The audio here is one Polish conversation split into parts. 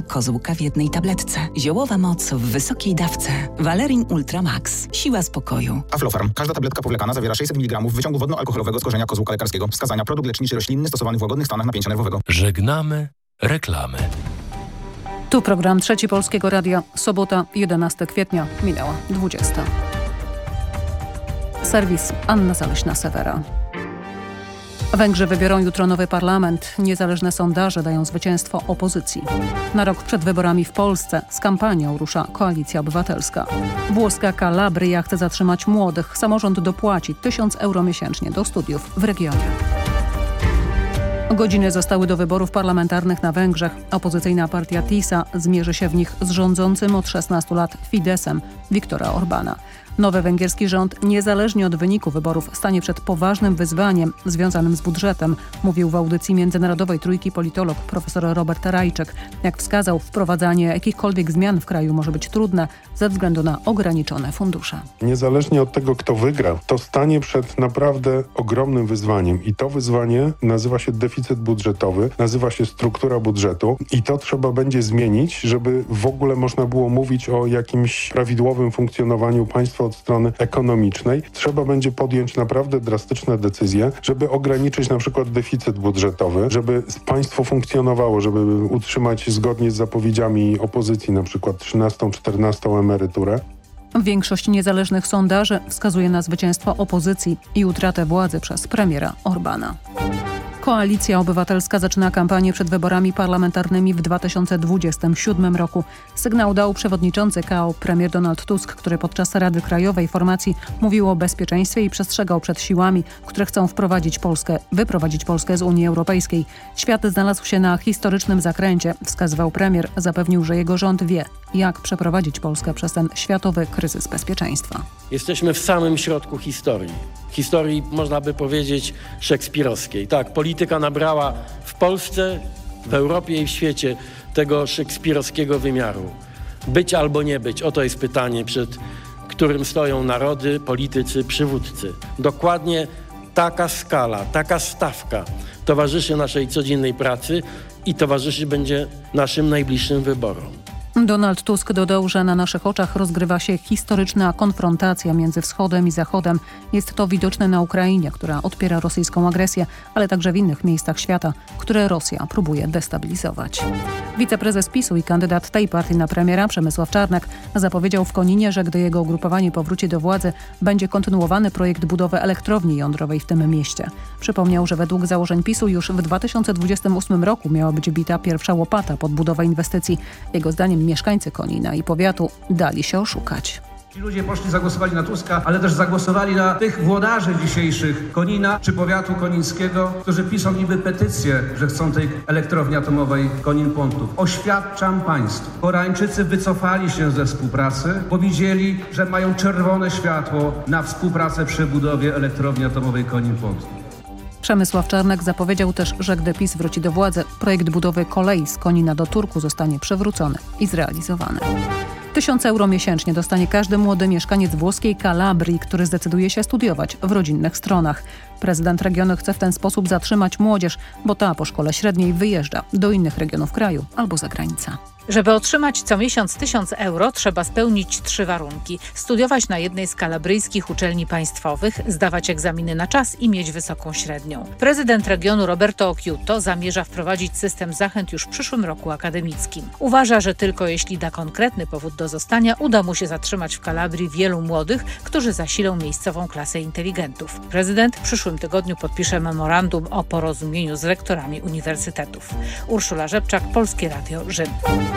kozłka w jednej tabletce. Ziołowa moc w wysokiej dawce. Valerin Ultra Max. Siła spokoju. Aflofarm. Każda tabletka powlekana zawiera 600 mg wyciągu wodno-alkoholowego z korzenia kozłka lekarskiego. Wskazania produkt leczniczy roślinny stosowany w łagodnych stanach napięcia nerwowego. Żegnamy reklamy. Tu program Trzeci Polskiego Radia. Sobota, 11 kwietnia. Minęła 20. Serwis Anna Zaleśna-Sewera. Węgrzy wybiorą jutro nowy parlament. Niezależne sondaże dają zwycięstwo opozycji. Na rok przed wyborami w Polsce z kampanią rusza Koalicja Obywatelska. Włoska Kalabria chce zatrzymać młodych. Samorząd dopłaci 1000 euro miesięcznie do studiów w regionie. Godziny zostały do wyborów parlamentarnych na Węgrzech. Opozycyjna partia TISA zmierzy się w nich z rządzącym od 16 lat Fidesem Viktora Orbana. Nowy węgierski rząd, niezależnie od wyniku wyborów, stanie przed poważnym wyzwaniem związanym z budżetem, mówił w audycji międzynarodowej trójki politolog profesor Robert Rajczek. Jak wskazał, wprowadzanie jakichkolwiek zmian w kraju może być trudne ze względu na ograniczone fundusze. Niezależnie od tego, kto wygra, to stanie przed naprawdę ogromnym wyzwaniem i to wyzwanie nazywa się deficyt budżetowy, nazywa się struktura budżetu i to trzeba będzie zmienić, żeby w ogóle można było mówić o jakimś prawidłowym funkcjonowaniu państwa od strony ekonomicznej. Trzeba będzie podjąć naprawdę drastyczne decyzje, żeby ograniczyć na przykład deficyt budżetowy, żeby państwo funkcjonowało, żeby utrzymać zgodnie z zapowiedziami opozycji na przykład 13, 14 emeryturę. Większość niezależnych sondaży wskazuje na zwycięstwo opozycji i utratę władzy przez premiera Orbana. Koalicja Obywatelska zaczyna kampanię przed wyborami parlamentarnymi w 2027 roku. Sygnał dał przewodniczący KO premier Donald Tusk, który podczas Rady Krajowej Formacji mówił o bezpieczeństwie i przestrzegał przed siłami, które chcą wprowadzić Polskę, wyprowadzić Polskę z Unii Europejskiej. Świat znalazł się na historycznym zakręcie, wskazywał premier. Zapewnił, że jego rząd wie, jak przeprowadzić Polskę przez ten światowy kryzys bezpieczeństwa. Jesteśmy w samym środku historii. Historii, można by powiedzieć, szekspirowskiej. Tak, polityka nabrała w Polsce, w Europie i w świecie tego szekspirowskiego wymiaru. Być albo nie być, oto jest pytanie, przed którym stoją narody, politycy, przywódcy. Dokładnie taka skala, taka stawka towarzyszy naszej codziennej pracy i towarzyszy będzie naszym najbliższym wyborom. Donald Tusk dodał, że na naszych oczach rozgrywa się historyczna konfrontacja między Wschodem i Zachodem. Jest to widoczne na Ukrainie, która odpiera rosyjską agresję, ale także w innych miejscach świata, które Rosja próbuje destabilizować. Wiceprezes PiSu i kandydat tej partii na premiera Przemysław Czarnek zapowiedział w Koninie, że gdy jego ugrupowanie powróci do władzy, będzie kontynuowany projekt budowy elektrowni jądrowej w tym mieście. Przypomniał, że według założeń PiSu już w 2028 roku miała być bita pierwsza łopata pod budowę inwestycji. Jego zdaniem mieszkańcy Konina i powiatu dali się oszukać. Ci ludzie poszli, zagłosowali na Tuska, ale też zagłosowali na tych włodarzy dzisiejszych Konina czy powiatu konińskiego, którzy piszą niby petycję, że chcą tej elektrowni atomowej Konin-Pontów. Oświadczam Państwu, Koreańczycy wycofali się ze współpracy, powiedzieli, że mają czerwone światło na współpracę przy budowie elektrowni atomowej Konin-Pontów. Przemysław Czarnek zapowiedział też, że gdy PiS wróci do władzy, projekt budowy kolei z Konina do Turku zostanie przywrócony i zrealizowany. Tysiąc euro miesięcznie dostanie każdy młody mieszkaniec włoskiej Kalabrii, który zdecyduje się studiować w rodzinnych stronach. Prezydent regionu chce w ten sposób zatrzymać młodzież, bo ta po szkole średniej wyjeżdża do innych regionów kraju albo za granicę. Żeby otrzymać co miesiąc 1000 euro, trzeba spełnić trzy warunki. Studiować na jednej z kalabryjskich uczelni państwowych, zdawać egzaminy na czas i mieć wysoką średnią. Prezydent regionu Roberto Occhiuto zamierza wprowadzić system zachęt już w przyszłym roku akademickim. Uważa, że tylko jeśli da konkretny powód do zostania, uda mu się zatrzymać w Kalabrii wielu młodych, którzy zasilą miejscową klasę inteligentów. Prezydent w przyszłym tygodniu podpisze memorandum o porozumieniu z rektorami uniwersytetów. Urszula Rzepczak, Polskie Radio Rzym.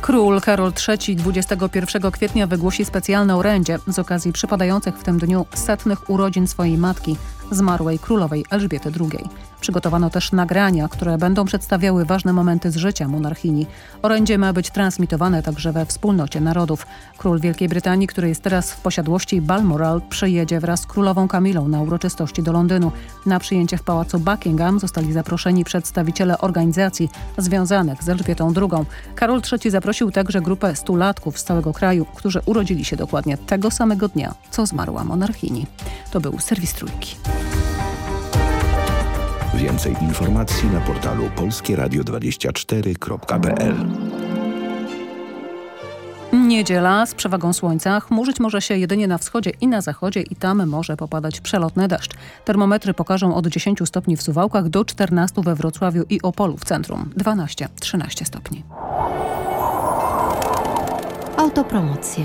Król Karol III 21 kwietnia wygłosi specjalne orędzie z okazji przypadających w tym dniu setnych urodzin swojej matki, zmarłej królowej Elżbiety II. Przygotowano też nagrania, które będą przedstawiały ważne momenty z życia monarchini. Orędzie ma być transmitowane także we wspólnocie narodów. Król Wielkiej Brytanii, który jest teraz w posiadłości Balmoral, przyjedzie wraz z królową Kamilą na uroczystości do Londynu. Na przyjęcie w pałacu Buckingham zostali zaproszeni przedstawiciele organizacji związanych z Elżbietą II. Karol III zaprosił także grupę stulatków z całego kraju, którzy urodzili się dokładnie tego samego dnia, co zmarła monarchini. To był serwis Trójki. Więcej informacji na portalu polskieradio24.pl Niedziela z przewagą słońca. Chmurzyć może się jedynie na wschodzie i na zachodzie i tam może popadać przelotny deszcz. Termometry pokażą od 10 stopni w Suwałkach do 14 we Wrocławiu i Opolu w centrum. 12-13 stopni. Autopromocja.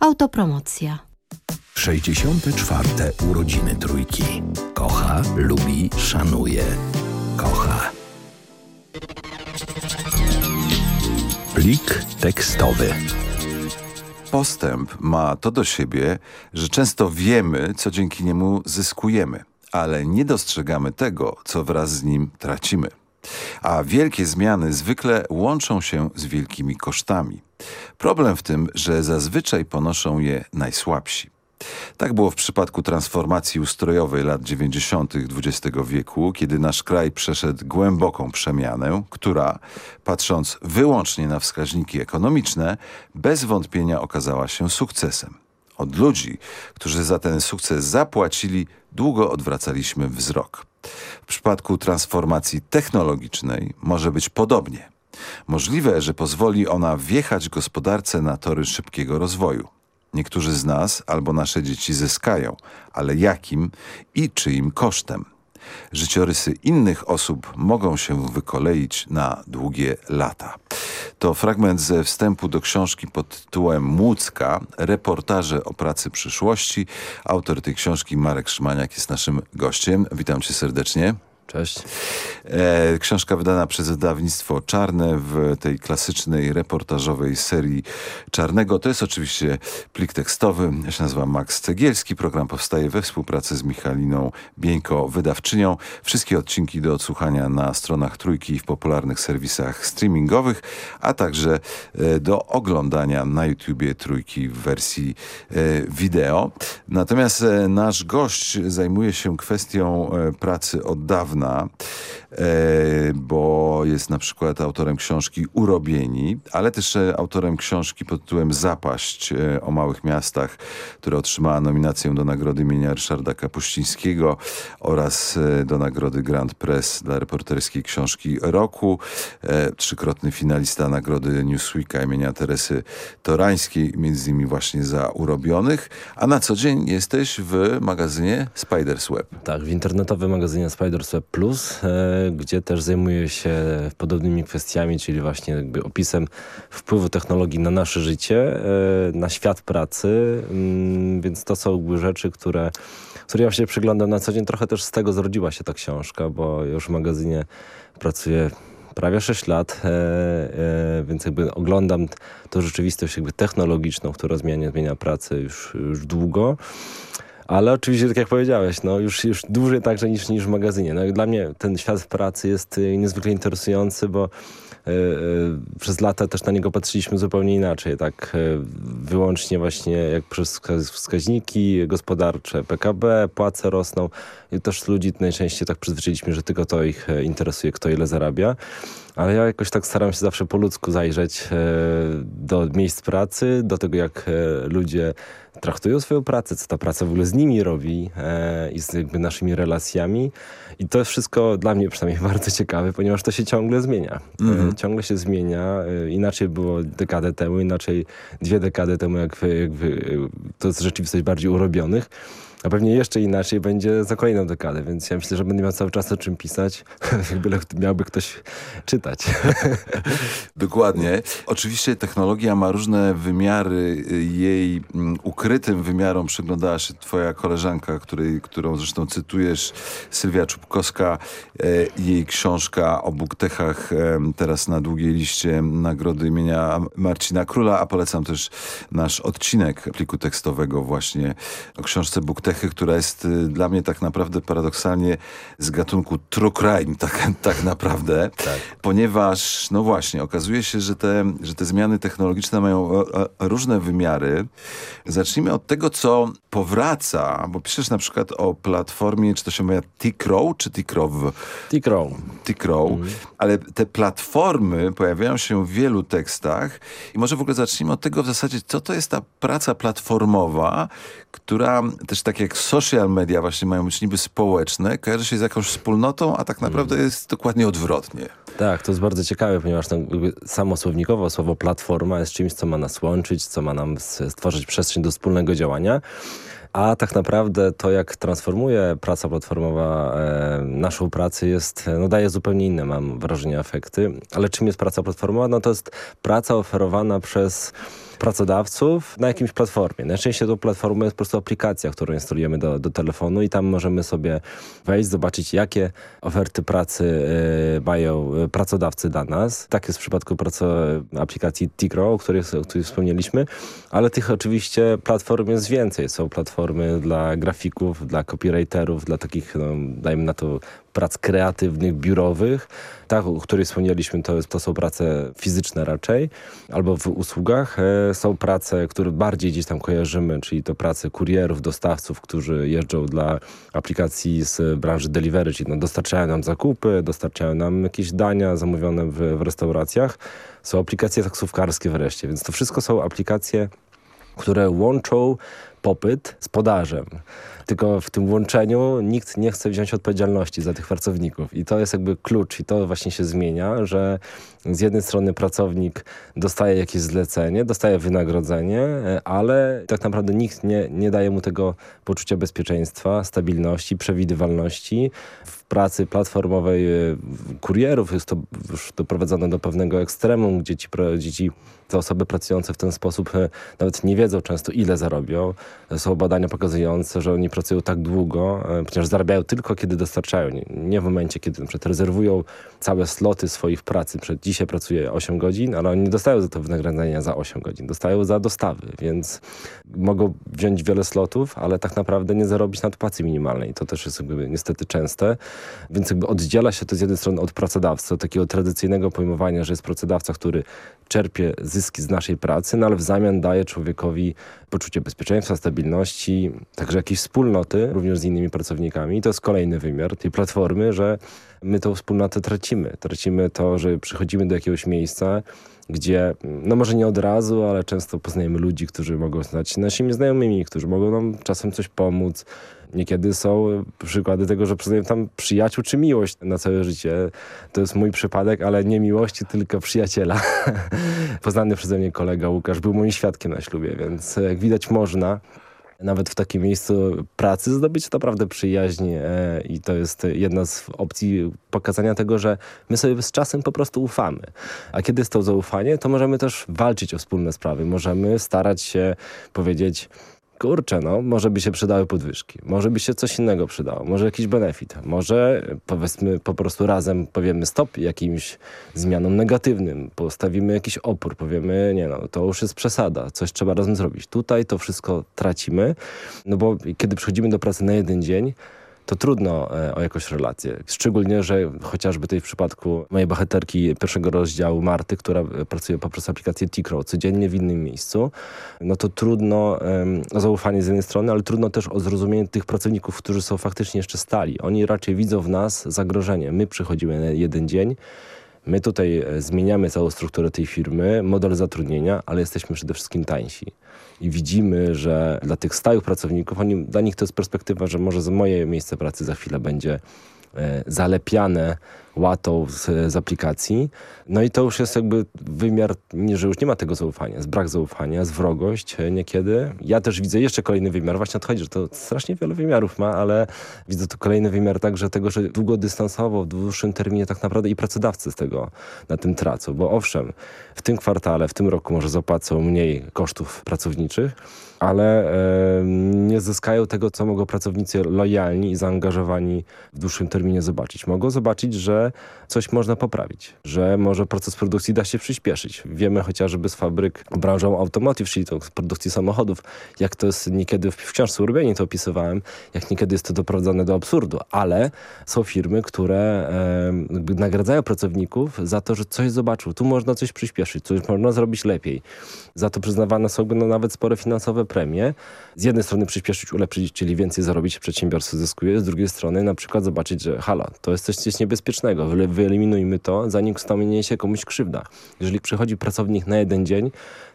Autopromocja. 64. urodziny trójki. Kocha, lubi, szanuje. Kocha. Plik tekstowy. Postęp ma to do siebie, że często wiemy, co dzięki niemu zyskujemy, ale nie dostrzegamy tego, co wraz z nim tracimy. A wielkie zmiany zwykle łączą się z wielkimi kosztami. Problem w tym, że zazwyczaj ponoszą je najsłabsi. Tak było w przypadku transformacji ustrojowej lat 90. XX wieku, kiedy nasz kraj przeszedł głęboką przemianę, która, patrząc wyłącznie na wskaźniki ekonomiczne, bez wątpienia okazała się sukcesem. Od ludzi, którzy za ten sukces zapłacili, długo odwracaliśmy wzrok. W przypadku transformacji technologicznej może być podobnie. Możliwe, że pozwoli ona wjechać gospodarce na tory szybkiego rozwoju. Niektórzy z nas albo nasze dzieci zyskają, ale jakim i czyim kosztem? Życiorysy innych osób mogą się wykoleić na długie lata. To fragment ze wstępu do książki pod tytułem Młódzka, reportaże o pracy przyszłości. Autor tej książki Marek Szymaniak jest naszym gościem. Witam cię serdecznie. Cześć. E, książka wydana przez wydawnictwo Czarne w tej klasycznej reportażowej serii Czarnego. To jest oczywiście plik tekstowy. Ja się nazywam Max Cegielski. Program powstaje we współpracy z Michaliną Bieńko, wydawczynią. Wszystkie odcinki do odsłuchania na stronach Trójki i w popularnych serwisach streamingowych, a także e, do oglądania na YouTubie Trójki w wersji e, wideo. Natomiast e, nasz gość zajmuje się kwestią e, pracy od dawna dawna, e, bo jest na przykład autorem książki Urobieni, ale też e, autorem książki pod tytułem Zapaść e, o małych miastach, która otrzymała nominację do nagrody imienia Ryszarda Kapuścińskiego oraz do nagrody Grand Press dla reporterskiej książki roku. Trzykrotny finalista nagrody Newsweeka imienia Teresy Torańskiej, między innymi właśnie za Urobionych. A na co dzień jesteś w magazynie Spider's Web. Tak, w internetowym magazynie Spider's Web Plus, e, gdzie też zajmuję się podobnymi kwestiami, czyli właśnie jakby opisem wpływu technologii na nasze życie, e, na świat pracy, mm, więc to są rzeczy, które, które ja się przyglądam na co dzień. Trochę też z tego zrodziła się ta książka, bo już w magazynie pracuję prawie 6 lat, e, więc jakby oglądam tę rzeczywistość jakby technologiczną, która zmienia, zmienia pracę już, już długo. Ale oczywiście, tak jak powiedziałeś, no już, już dłużej także niż, niż w magazynie. No, dla mnie ten świat pracy jest y, niezwykle interesujący, bo y, y, przez lata też na niego patrzyliśmy zupełnie inaczej, tak wyłącznie właśnie jak przez wskaźniki gospodarcze, PKB, płace rosną i też ludzi najczęściej tak przyzwyczailiśmy, że tylko to ich interesuje, kto ile zarabia. Ale ja jakoś tak staram się zawsze po ludzku zajrzeć e, do miejsc pracy, do tego jak e, ludzie traktują swoją pracę, co ta praca w ogóle z nimi robi e, i z jakby naszymi relacjami. I to jest wszystko dla mnie przynajmniej bardzo ciekawe, ponieważ to się ciągle zmienia. Mm -hmm. e, ciągle się zmienia. Inaczej było dekadę temu, inaczej dwie dekady temu, jak, jak to jest rzeczywistość bardziej urobionych a pewnie jeszcze inaczej będzie za kolejną dekadę, więc ja myślę, że będę miał cały czas o czym pisać, jakby miałby ktoś czytać. Dokładnie. Oczywiście technologia ma różne wymiary. Jej mm, ukrytym wymiarom przyglądała się twoja koleżanka, której, którą zresztą cytujesz, Sylwia Czubkowska. E, jej książka o buktechach teraz na długiej liście nagrody imienia Marcina Króla, a polecam też nasz odcinek pliku tekstowego właśnie o książce Buktech która jest y, dla mnie tak naprawdę paradoksalnie z gatunku true crime, tak, tak naprawdę. Tak. Ponieważ, no właśnie, okazuje się, że te, że te zmiany technologiczne mają różne wymiary. Zacznijmy od tego, co powraca, bo piszesz na przykład o platformie, czy to się mówi T-Crow, czy T-Crow? T-Crow. T-Crow, mm. ale te platformy pojawiają się w wielu tekstach i może w ogóle zacznijmy od tego w zasadzie, co to jest ta praca platformowa, która też tak jak social media właśnie mają być niby społeczne, kojarzy się z jakąś wspólnotą, a tak naprawdę mm. jest dokładnie odwrotnie. Tak, to jest bardzo ciekawe, ponieważ to samo słownikowo słowo platforma jest czymś, co ma nas łączyć, co ma nam stworzyć przestrzeń do wspólnego działania. A tak naprawdę to, jak transformuje praca platformowa e, naszą pracę jest, no daje zupełnie inne, mam wrażenie, efekty. Ale czym jest praca platformowa? No to jest praca oferowana przez pracodawców na jakimś platformie. Najczęściej to platforma jest po prostu aplikacja, którą instalujemy do, do telefonu i tam możemy sobie wejść, zobaczyć jakie oferty pracy y, mają y, pracodawcy dla nas. Tak jest w przypadku aplikacji Tigro, o której, o której wspomnieliśmy, ale tych oczywiście platform jest więcej. Są platformy dla grafików, dla copywriterów, dla takich, no, dajmy na to, prac kreatywnych, biurowych. Ta, o której wspomnieliśmy, to, to są prace fizyczne raczej, albo w usługach. E, są prace, które bardziej gdzieś tam kojarzymy, czyli to prace kurierów, dostawców, którzy jeżdżą dla aplikacji z branży delivery, czyli no, dostarczają nam zakupy, dostarczają nam jakieś dania zamówione w, w restauracjach. Są aplikacje taksówkarskie wreszcie, więc to wszystko są aplikacje, które łączą popyt z podażem. Tylko w tym łączeniu nikt nie chce wziąć odpowiedzialności za tych pracowników. I to jest jakby klucz i to właśnie się zmienia, że z jednej strony pracownik dostaje jakieś zlecenie, dostaje wynagrodzenie, ale tak naprawdę nikt nie, nie daje mu tego poczucia bezpieczeństwa, stabilności, przewidywalności. W pracy platformowej e, kurierów jest to już doprowadzone do pewnego ekstremum, gdzie ci, gdzie ci te osoby pracujące w ten sposób e, nawet nie wiedzą często ile zarobią. Są badania pokazujące, że oni pracują tak długo, e, ponieważ zarabiają tylko kiedy dostarczają, nie, w momencie kiedy na przykład rezerwują całe sloty swoich pracy. Dzisiaj pracuję 8 godzin, ale oni nie dostają za to wynagrodzenia za 8 godzin, dostają za dostawy, więc mogą wziąć wiele slotów, ale tak naprawdę nie zarobić nad płacy minimalnej. To też jest niestety częste, więc jakby oddziela się to z jednej strony od pracodawcy, od takiego tradycyjnego pojmowania, że jest pracodawca, który czerpie zyski z naszej pracy, no ale w zamian daje człowiekowi poczucie bezpieczeństwa, stabilności, także jakieś wspólnoty, również z innymi pracownikami. I to jest kolejny wymiar tej platformy, że my tą wspólnotę tracimy. Tracimy to, że przychodzimy do jakiegoś miejsca, gdzie, no może nie od razu, ale często poznajemy ludzi, którzy mogą stać naszymi znajomymi, którzy mogą nam czasem coś pomóc. Niekiedy są przykłady tego, że poznajemy tam przyjaciół czy miłość na całe życie. To jest mój przypadek, ale nie miłości, tylko przyjaciela. Poznany przeze mnie kolega Łukasz był moim świadkiem na ślubie, więc jak widać można nawet w takim miejscu pracy zdobyć naprawdę przyjaźń e, i to jest jedna z opcji pokazania tego, że my sobie z czasem po prostu ufamy. A kiedy jest to zaufanie, to możemy też walczyć o wspólne sprawy. Możemy starać się powiedzieć kurczę, no, może by się przydały podwyżki, może by się coś innego przydało, może jakiś benefit, może powiedzmy po prostu razem powiemy stop jakimś zmianom negatywnym, postawimy jakiś opór, powiemy nie no, to już jest przesada, coś trzeba razem zrobić. Tutaj to wszystko tracimy, no bo kiedy przychodzimy do pracy na jeden dzień, to trudno e, o jakąś relację. Szczególnie, że chociażby tutaj w przypadku mojej bohaterki pierwszego rozdziału Marty, która e, pracuje poprzez aplikację T-Crow codziennie w innym miejscu, no to trudno o zaufanie z jednej strony, ale trudno też o zrozumienie tych pracowników, którzy są faktycznie jeszcze stali. Oni raczej widzą w nas zagrożenie. My przychodzimy na jeden dzień, My tutaj e, zmieniamy całą strukturę tej firmy, model zatrudnienia, ale jesteśmy przede wszystkim tańsi i widzimy, że dla tych stałych pracowników, oni, dla nich to jest perspektywa, że może moje miejsce pracy za chwilę będzie e, zalepiane łatą z, z, aplikacji. No i to już jest jakby wymiar, że już nie ma tego zaufania, jest brak zaufania, jest wrogość e, niekiedy. Ja też widzę jeszcze kolejny wymiar, właśnie odchodzi, że to strasznie wiele wymiarów ma, ale widzę tu kolejny wymiar także tego, że długodystansowo, w dłuższym terminie tak naprawdę i pracodawcy z tego na tym tracą, bo owszem, w tym kwartale, w tym roku może zapłacą mniej kosztów pracowniczych, ale nie zyskają tego, co mogą pracownicy lojalni i zaangażowani w dłuższym terminie zobaczyć. Mogą zobaczyć, że coś można poprawić, że może proces produkcji da się przyspieszyć. Wiemy chociażby z fabryk branżą automotive, czyli to produkcji samochodów, jak to jest niekiedy w książce Urbieni to opisywałem, jak niekiedy jest to doprowadzone do absurdu, ale są firmy, które e, nagradzają pracowników za to, że coś zobaczył. Tu można coś przyspieszyć, coś można zrobić lepiej. Za to przyznawane są no, nawet spore finansowe premie. Z jednej strony przyspieszyć, ulepszyć, czyli więcej zarobić, przedsiębiorstwo zyskuje, z drugiej strony na przykład zobaczyć, że halo, to jest coś, coś niebezpiecznego, wyeliminujmy to, zanim stanie się komuś krzywda. Jeżeli przychodzi pracownik na jeden dzień,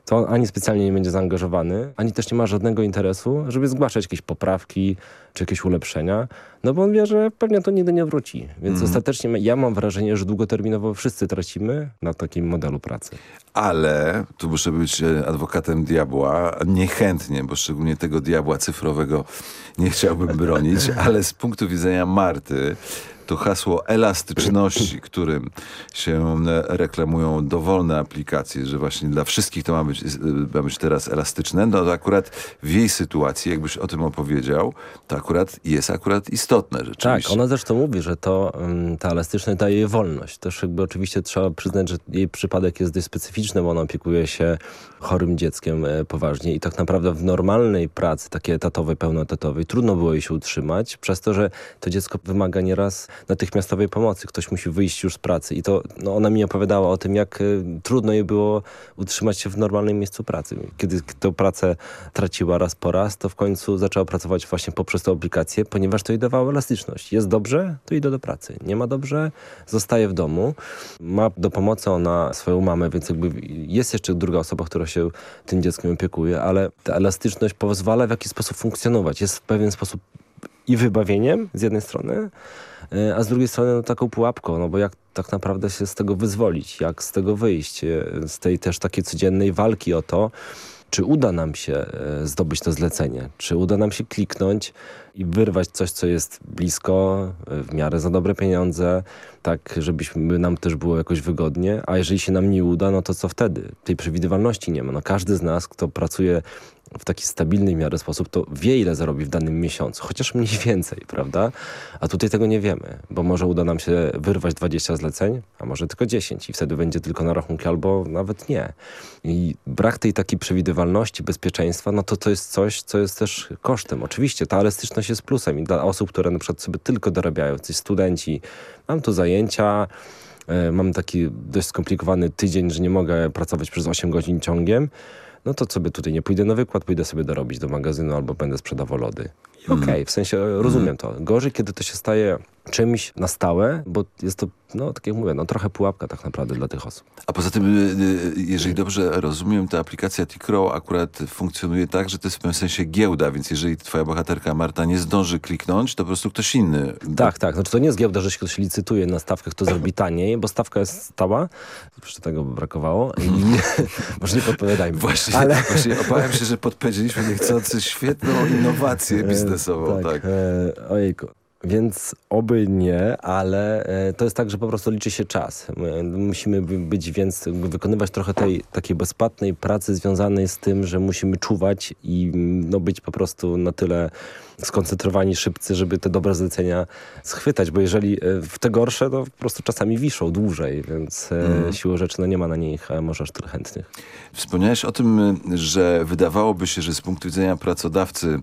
to on ani specjalnie nie będzie zaangażowany, ani też nie ma żadnego interesu, żeby zgłaszać jakieś poprawki czy jakieś ulepszenia, no bo on wie, że pewnie to nigdy nie wróci. Więc mm. ostatecznie ja mam wrażenie, że długoterminowo wszyscy tracimy na takim modelu pracy. Ale, tu muszę być e, adwokatem diabła, niechętnie, bo szczególnie tego diabła cyfrowego nie chciałbym bronić, ale z punktu widzenia Marty, to hasło elastyczności, którym się reklamują dowolne aplikacje, że właśnie dla wszystkich to ma być, ma być teraz elastyczne, no to akurat w jej sytuacji, jakbyś o tym opowiedział, to akurat jest akurat istotne rzeczywiście. Tak, ona zresztą mówi, że to ta elastyczność daje jej wolność. Też jakby oczywiście trzeba przyznać, że jej przypadek jest dość specyficzny, bo ona opiekuje się chorym dzieckiem e, poważnie i tak naprawdę w normalnej pracy, takiej etatowej, pełnoetatowej, trudno było jej się utrzymać, przez to, że to dziecko wymaga nieraz natychmiastowej pomocy. Ktoś musi wyjść już z pracy. I to no, ona mi opowiadała o tym, jak y, trudno jej było utrzymać się w normalnym miejscu pracy. Kiedy tę pracę traciła raz po raz, to w końcu zaczęła pracować właśnie poprzez tę aplikację, ponieważ to jej dawało elastyczność. Jest dobrze, to idę do pracy. Nie ma dobrze, zostaje w domu. Ma do pomocy ona swoją mamę, więc jakby jest jeszcze druga osoba, która się tym dzieckiem opiekuje, ale ta elastyczność pozwala w jakiś sposób funkcjonować. Jest w pewien sposób i wybawieniem z jednej strony, a z drugiej strony no, taką pułapką, no bo jak tak naprawdę się z tego wyzwolić, jak z tego wyjść, e, z tej też takiej codziennej walki o to, czy uda nam się e, zdobyć to zlecenie, czy uda nam się kliknąć i wyrwać coś, co jest blisko, w miarę za dobre pieniądze, tak żebyśmy nam też było jakoś wygodnie, a jeżeli się nam nie uda, no to co wtedy? Tej przewidywalności nie ma. No każdy z nas, kto pracuje w taki stabilny miarę sposób, to wie ile zarobi w danym miesiącu, chociaż mniej więcej, prawda? A tutaj tego nie wiemy, bo może uda nam się wyrwać 20 zleceń, a może tylko 10 i wtedy będzie tylko na rachunki albo nawet nie. I brak tej takiej przewidywalności, bezpieczeństwa, no to to jest coś, co jest też kosztem. Oczywiście ta elastyczność jest plusem i dla osób, które na przykład sobie tylko dorabiają, coś studenci, mam tu zajęcia, e, mam taki dość skomplikowany tydzień, że nie mogę pracować przez 8 godzin ciągiem, no to sobie tutaj nie pójdę na wykład, pójdę sobie dorobić do magazynu albo będę sprzedawał lody. Okej, okay, mm. w sensie rozumiem to. Gorzej, kiedy to się staje czymś na stałe, bo jest to, no tak jak mówię, no trochę pułapka tak naprawdę dla tych osób. A poza tym, y, y, jeżeli dobrze rozumiem, ta aplikacja Tikro akurat funkcjonuje tak, że to jest w pewnym sensie giełda, więc jeżeli twoja bohaterka Marta nie zdąży kliknąć, to po prostu ktoś inny. Tak, tak. Znaczy to nie jest giełda, że się ktoś licytuje na stawkę, kto zrobi taniej, bo stawka jest stała. Jeszcze tego by brakowało. I może nie podpowiadajmy. Właśnie, ale... właśnie obawiam się, że podpowiedzieliśmy niechcący świetną innowację biznesową. Tak. tak. E, ojejku. Więc oby nie, ale e, to jest tak, że po prostu liczy się czas. My musimy być więc, wykonywać trochę tej takiej bezpłatnej pracy związanej z tym, że musimy czuwać i no, być po prostu na tyle skoncentrowani, szybcy, żeby te dobre zlecenia schwytać, bo jeżeli e, w te gorsze, to po prostu czasami wiszą dłużej, więc mm. siłą rzeczy no nie ma na nich może aż tyle chętnych. Wspomniałeś o tym, że wydawałoby się, że z punktu widzenia pracodawcy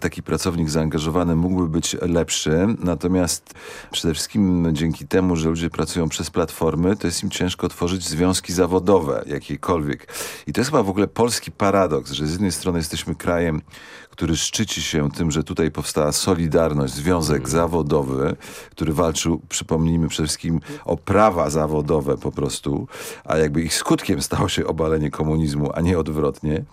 taki pracownik zaangażowany mógłby być lepszy, natomiast przede wszystkim dzięki temu, że ludzie pracują przez platformy, to jest im ciężko tworzyć związki zawodowe jakiekolwiek. I to jest chyba w ogóle polski paradoks, że z jednej strony jesteśmy krajem, który szczyci się tym, że tutaj powstała Solidarność, związek mm. zawodowy, który walczył, przypomnijmy przede wszystkim o prawa zawodowe po prostu, a jakby ich skutkiem stało się obalenie komunizmu, a nie odwrotnie.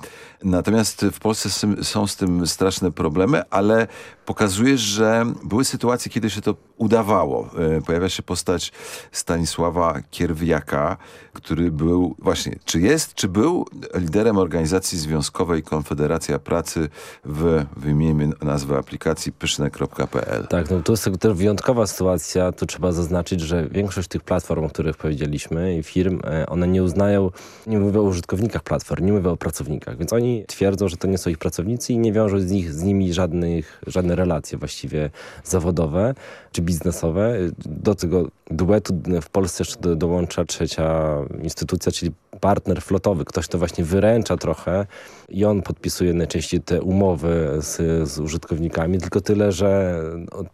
Natomiast w Polsce są z tym straszne problemy, ale pokazuje, że były sytuacje, kiedy się to udawało. E, pojawia się postać Stanisława Kierwiaka, który był właśnie, czy jest, czy był liderem organizacji związkowej Konfederacja Pracy w, wymienimy nazwę aplikacji pyszne.pl. Tak, no to jest też wyjątkowa sytuacja. Tu trzeba zaznaczyć, że większość tych platform, o których powiedzieliśmy i firm, e, one nie uznają, nie mówią o użytkownikach platform, nie mówią o pracownikach, więc oni twierdzą, że to nie są ich pracownicy i nie wiążą z, nich, z nimi żadnych, żadne relacje właściwie zawodowe czy biznesowe. Do tego duetu w Polsce jeszcze do, dołącza trzecia instytucja, czyli partner flotowy. Ktoś to właśnie wyręcza trochę i on podpisuje najczęściej te umowy z, z użytkownikami, tylko tyle, że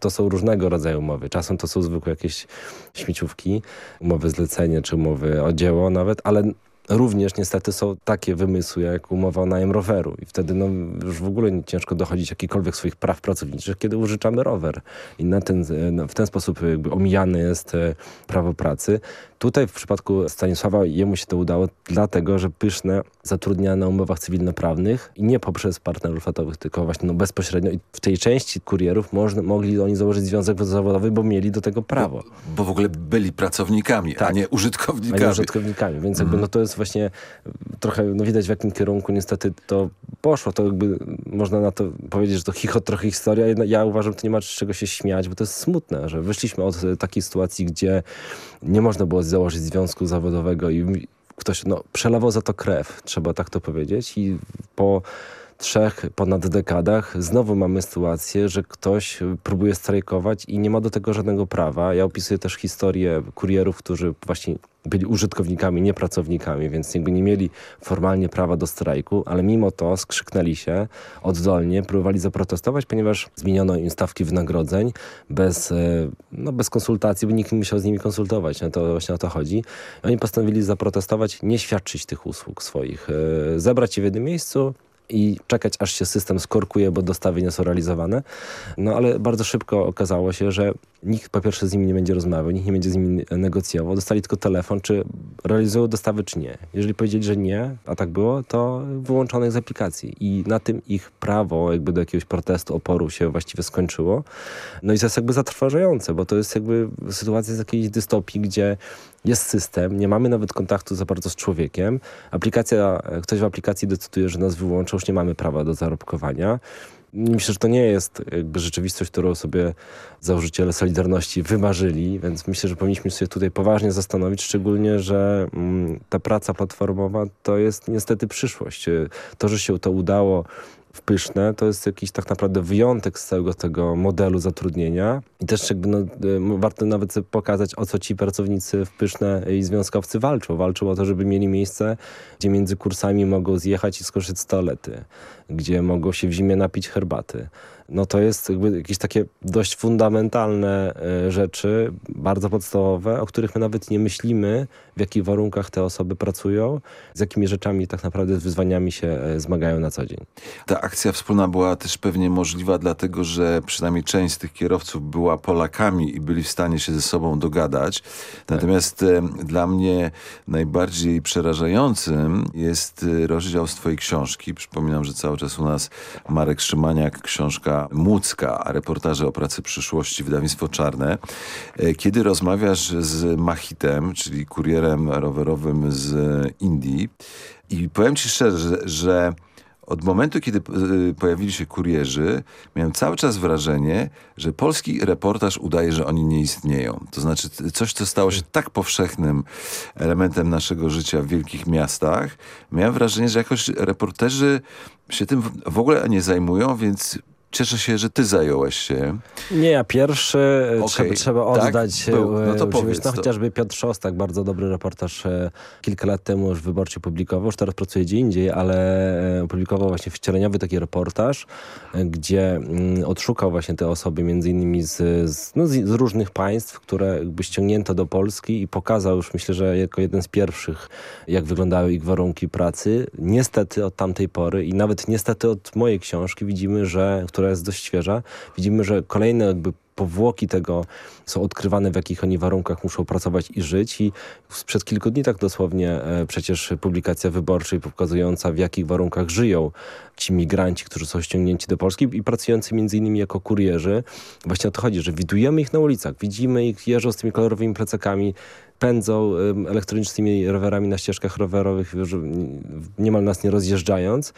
to są różnego rodzaju umowy. Czasem to są zwykłe jakieś śmieciówki, umowy zlecenie czy umowy o dzieło nawet, ale Również niestety są takie wymysły jak umowa o najem roweru i wtedy no, już w ogóle ciężko dochodzić jakichkolwiek swoich praw pracowniczych, kiedy użyczamy rower. I na ten, no, w ten sposób jakby omijane jest e, prawo pracy. Tutaj w przypadku Stanisława jemu się to udało dlatego, że Pyszne zatrudnia na umowach cywilnoprawnych i nie poprzez partnerów fatowych, tylko właśnie no bezpośrednio. I w tej części kurierów można, mogli oni założyć związek zawodowy, bo mieli do tego prawo. Bo, bo w ogóle byli pracownikami, tak. a nie użytkownikami. A nie użytkownikami, więc jakby no to jest właśnie trochę, no widać w jakim kierunku niestety to poszło. To jakby można na to powiedzieć, że to chichot trochę historia. Ja uważam, że to nie ma z czego się śmiać, bo to jest smutne, że wyszliśmy od takiej sytuacji, gdzie nie można było założyć związku zawodowego i ktoś no, przelewał za to krew, trzeba tak to powiedzieć. I po trzech ponad dekadach znowu mamy sytuację, że ktoś próbuje strajkować i nie ma do tego żadnego prawa. Ja opisuję też historię kurierów, którzy właśnie byli użytkownikami, nie pracownikami, więc nie mieli formalnie prawa do strajku, ale mimo to skrzyknęli się oddolnie, próbowali zaprotestować, ponieważ zmieniono im stawki wynagrodzeń bez, e, no, bez konsultacji, bo nikt nie musiał z nimi konsultować. No to właśnie o to chodzi. Oni postanowili zaprotestować, nie świadczyć tych usług swoich, e, zebrać je w jednym miejscu, i czekać, aż się system skorkuje, bo dostawy nie są realizowane. No ale bardzo szybko okazało się, że nikt po pierwsze z nimi nie będzie rozmawiał, nikt nie będzie z nimi negocjował. Dostali tylko telefon, czy realizują dostawy, czy nie. Jeżeli powiedzieli, że nie, a tak było, to wyłączonych z aplikacji. I na tym ich prawo jakby do jakiegoś protestu, oporu się właściwie skończyło. No i to jest jakby zatrważające, bo to jest jakby sytuacja z jakiejś dystopii, gdzie jest system, nie mamy nawet kontaktu za bardzo z człowiekiem. Aplikacja, ktoś w aplikacji decyduje, że nas wyłącza, już nie mamy prawa do zarobkowania. Myślę, że to nie jest jakby rzeczywistość, którą sobie założyciele Solidarności wymarzyli, więc myślę, że powinniśmy się tutaj poważnie zastanowić, szczególnie, że mm, ta praca platformowa to jest niestety przyszłość. To, że się to udało w Pyszne, to jest jakiś tak naprawdę wyjątek z całego tego modelu zatrudnienia. I też jakby no, y, warto nawet pokazać, o co ci pracownicy w Pyszne i związkowcy walczą. Walczą o to, żeby mieli miejsce, gdzie między kursami mogą zjechać i skorzystać z toalety, gdzie mogą się w zimie napić herbaty, no to jest jakby jakieś takie dość fundamentalne e, rzeczy, bardzo podstawowe, o których my nawet nie myślimy, w jakich warunkach te osoby pracują, z jakimi rzeczami tak naprawdę, z wyzwaniami się e, zmagają na co dzień. Ta akcja wspólna była też pewnie możliwa, dlatego że przynajmniej część z tych kierowców była Polakami i byli w stanie się ze sobą dogadać. Natomiast tak. dla mnie najbardziej przerażającym jest rozdział z twojej książki. Przypominam, że cały czas u nas Marek Szymaniak, książka Mucka, reportaże o pracy przyszłości, wydawnictwo Czarne. E, kiedy rozmawiasz z Mahitem, czyli kurierem rowerowym z Indii i powiem ci szczerze, że, że od momentu, kiedy e, pojawili się kurierzy, miałem cały czas wrażenie, że polski reportaż udaje, że oni nie istnieją. To znaczy coś, co stało się tak powszechnym elementem naszego życia w wielkich miastach. Miałem wrażenie, że jakoś reporterzy się tym w ogóle nie zajmują, więc Cieszę się, że ty zająłeś się. Nie, ja pierwszy. Okay. Trzeba, trzeba tak? oddać tak? no to powiedz, no, chociażby Piotr Szostak, bardzo dobry reportaż e, kilka lat temu już wyborczy publikował, już teraz pracuje gdzie indziej, ale e, opublikował właśnie wcieleniowy taki reportaż, gdzie mm, odszukał właśnie te osoby między innymi z, z, no, z różnych państw, które jakby ściągnięto do Polski i pokazał już myślę, że jako jeden z pierwszych jak wyglądały ich warunki pracy. Niestety od tamtej pory i nawet niestety od mojej książki widzimy, że która która jest dość świeża, widzimy, że kolejne jakby powłoki tego są odkrywane, w jakich oni warunkach muszą pracować i żyć. I sprzed kilku dni tak dosłownie e, przecież publikacja wyborczej pokazująca, w jakich warunkach żyją ci migranci, którzy są ściągnięci do Polski i pracujący między innymi jako kurierzy. Właśnie o to chodzi, że widujemy ich na ulicach, widzimy ich, jeżdżą z tymi kolorowymi plecakami, pędzą elektronicznymi rowerami na ścieżkach rowerowych, niemal nas nie rozjeżdżając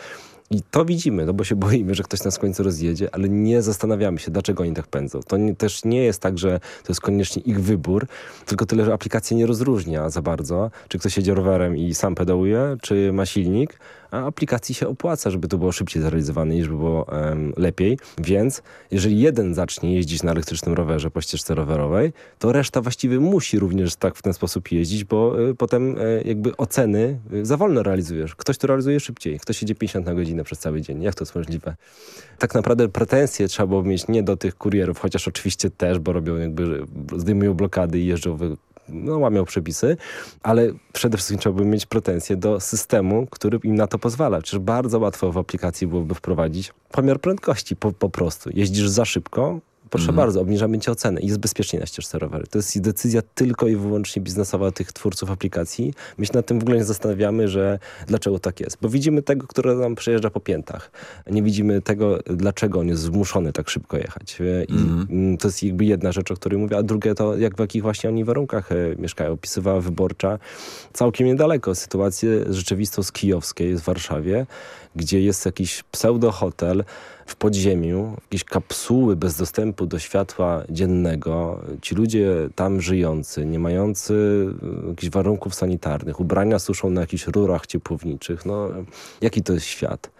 I to widzimy, no bo się boimy, że ktoś nas w końcu rozjedzie, ale nie zastanawiamy się, dlaczego oni tak pędzą. To nie, też nie jest tak, że to jest koniecznie ich wybór, tylko tyle, że aplikacja nie rozróżnia za bardzo, czy ktoś jedzie rowerem i sam pedałuje, czy ma silnik, a aplikacji się opłaca, żeby to było szybciej zrealizowane niż by było um, lepiej. Więc jeżeli jeden zacznie jeździć na elektrycznym rowerze po ścieżce rowerowej, to reszta właściwie musi również tak w ten sposób jeździć, bo y, potem y, jakby oceny y, za wolno realizujesz. Ktoś to realizuje szybciej, ktoś jedzie 50 na godzinę przez cały dzień. Jak to jest możliwe? Tak naprawdę pretensje trzeba było mieć nie do tych kurierów, chociaż oczywiście też, bo robią jakby, zdejmują blokady i jeżdżą no, łamią przepisy, ale przede wszystkim trzeba by mieć pretensje do systemu, który im na to pozwala. Przecież bardzo łatwo w aplikacji byłoby wprowadzić pomiar prędkości po, po prostu. Jeździsz za szybko, Proszę mm. bardzo, obniżamy ci ocenę i jest bezpiecznie na ścieżce rowery. To jest decyzja tylko i wyłącznie biznesowa tych twórców aplikacji. My się nad tym w ogóle nie zastanawiamy, że dlaczego tak jest. Bo widzimy tego, który nam przejeżdża po piętach. Nie widzimy tego, dlaczego on jest zmuszony tak szybko jechać. I mm. to jest jakby jedna rzecz, o której mówię. A drugie to, jak w jakich właśnie oni warunkach e, mieszkają. Opisywała wyborcza całkiem niedaleko sytuację rzeczywistą z Kijowskiej, z Warszawie, gdzie jest jakiś pseudo-hotel, w podziemiu, jakieś kapsuły bez dostępu do światła dziennego. Ci ludzie tam żyjący, nie mający e, jakichś warunków sanitarnych, ubrania suszą na jakichś rurach ciepłowniczych. No, jaki to jest świat?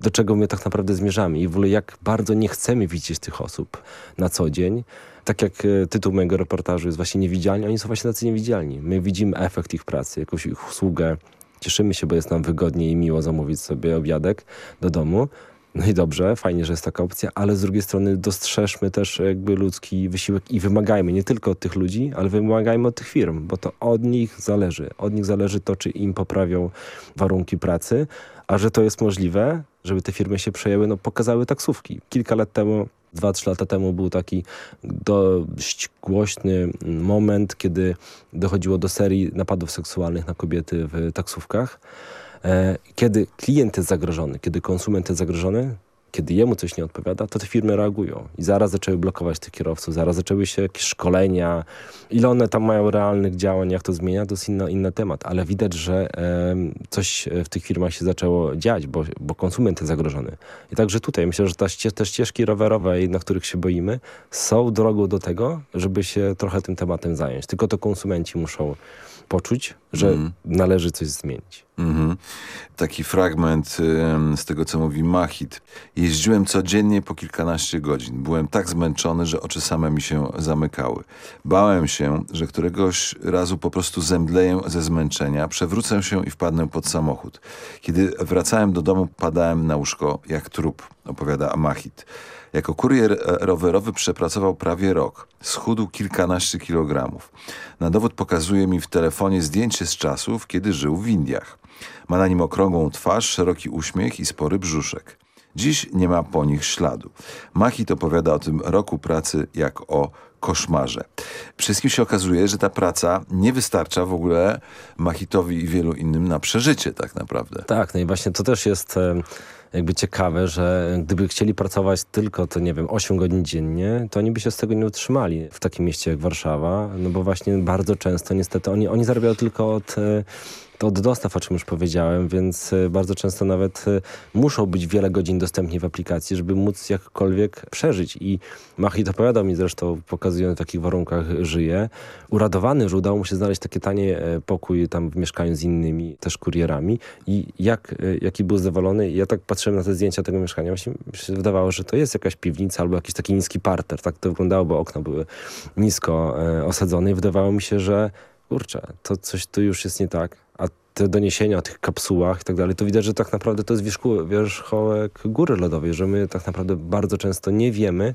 Do czego my tak naprawdę zmierzamy i w ogóle jak bardzo nie chcemy widzieć tych osób na co dzień. Tak jak e, tytuł mojego reportażu jest właśnie niewidzialni, oni są właśnie tacy niewidzialni. My widzimy efekt ich pracy, jakąś ich usługę, cieszymy się, bo jest nam wygodnie i miło zamówić sobie obiadek do domu, no i dobrze, fajnie, że jest taka opcja, ale z drugiej strony dostrzeżmy też jakby ludzki wysiłek i wymagajmy nie tylko od tych ludzi, ale wymagajmy od tych firm, bo to od nich zależy. Od nich zależy to, czy im poprawią warunki pracy, a że to jest możliwe, żeby te firmy się przejęły, no pokazały taksówki. Kilka lat temu dwa, trzy lata temu był taki dość głośny moment, kiedy dochodziło do serii napadów seksualnych na kobiety w taksówkach. E, kiedy klient jest zagrożony, kiedy konsument jest zagrożony, kiedy jemu coś nie odpowiada, to te firmy reagują. I zaraz zaczęły blokować tych kierowców, zaraz zaczęły się jakieś szkolenia. Ile one tam mają realnych działań, jak to zmienia, to jest inny, inny temat. Ale widać, że e, coś w tych firmach się zaczęło dziać, bo, bo konsument jest zagrożony. I także tutaj myślę, że ta te ścieżki rowerowe, na których się boimy, są drogą do tego, żeby się trochę tym tematem zająć. Tylko to konsumenci muszą poczuć, że mm. należy coś zmienić. Mm -hmm. Taki fragment y, z tego, co mówi Mahit. Jeździłem codziennie po kilkanaście godzin. Byłem tak zmęczony, że oczy same mi się zamykały. Bałem się, że któregoś razu po prostu zemdleję ze zmęczenia, przewrócę się i wpadnę pod samochód. Kiedy wracałem do domu, padałem na łóżko jak trup, opowiada Mahit. Jako kurier e, rowerowy przepracował prawie rok. Schudł kilkanaście kilogramów. Na dowód pokazuje mi w telefonie zdjęcie z czasów, kiedy żył w Indiach. Ma na nim okrągłą twarz, szeroki uśmiech i spory brzuszek. Dziś nie ma po nich śladu. Machit opowiada o tym roku pracy jak o koszmarze. Wszystkim się okazuje, że ta praca nie wystarcza w ogóle Machitowi i wielu innym na przeżycie tak naprawdę. Tak, no i właśnie to też jest jakby ciekawe, że gdyby chcieli pracować tylko to, nie wiem, 8 godzin dziennie, to oni by się z tego nie utrzymali w takim mieście jak Warszawa, no bo właśnie bardzo często niestety oni, oni zarabiają tylko od e, od dostaw, o czym już powiedziałem, więc e, bardzo często nawet e, muszą być wiele godzin dostępni w aplikacji, żeby móc jakkolwiek przeżyć. I Machit opowiadał mi zresztą, pokazując w takich warunkach żyje, uradowany, że udało mu się znaleźć takie tanie e, pokój tam w mieszkaniu z innymi też kurierami i jak, jaki był zadowolony. Ja tak patrzyłem na te zdjęcia tego mieszkania, właśnie mi się wydawało, że to jest jakaś piwnica albo jakiś taki niski parter. Tak to wyglądało, bo okna były nisko osadzone i wydawało mi się, że kurczę, to coś tu już jest nie tak te doniesienia o tych kapsułach i tak dalej, to widać, że tak naprawdę to jest wierzchołek góry lodowej, że my tak naprawdę bardzo często nie wiemy,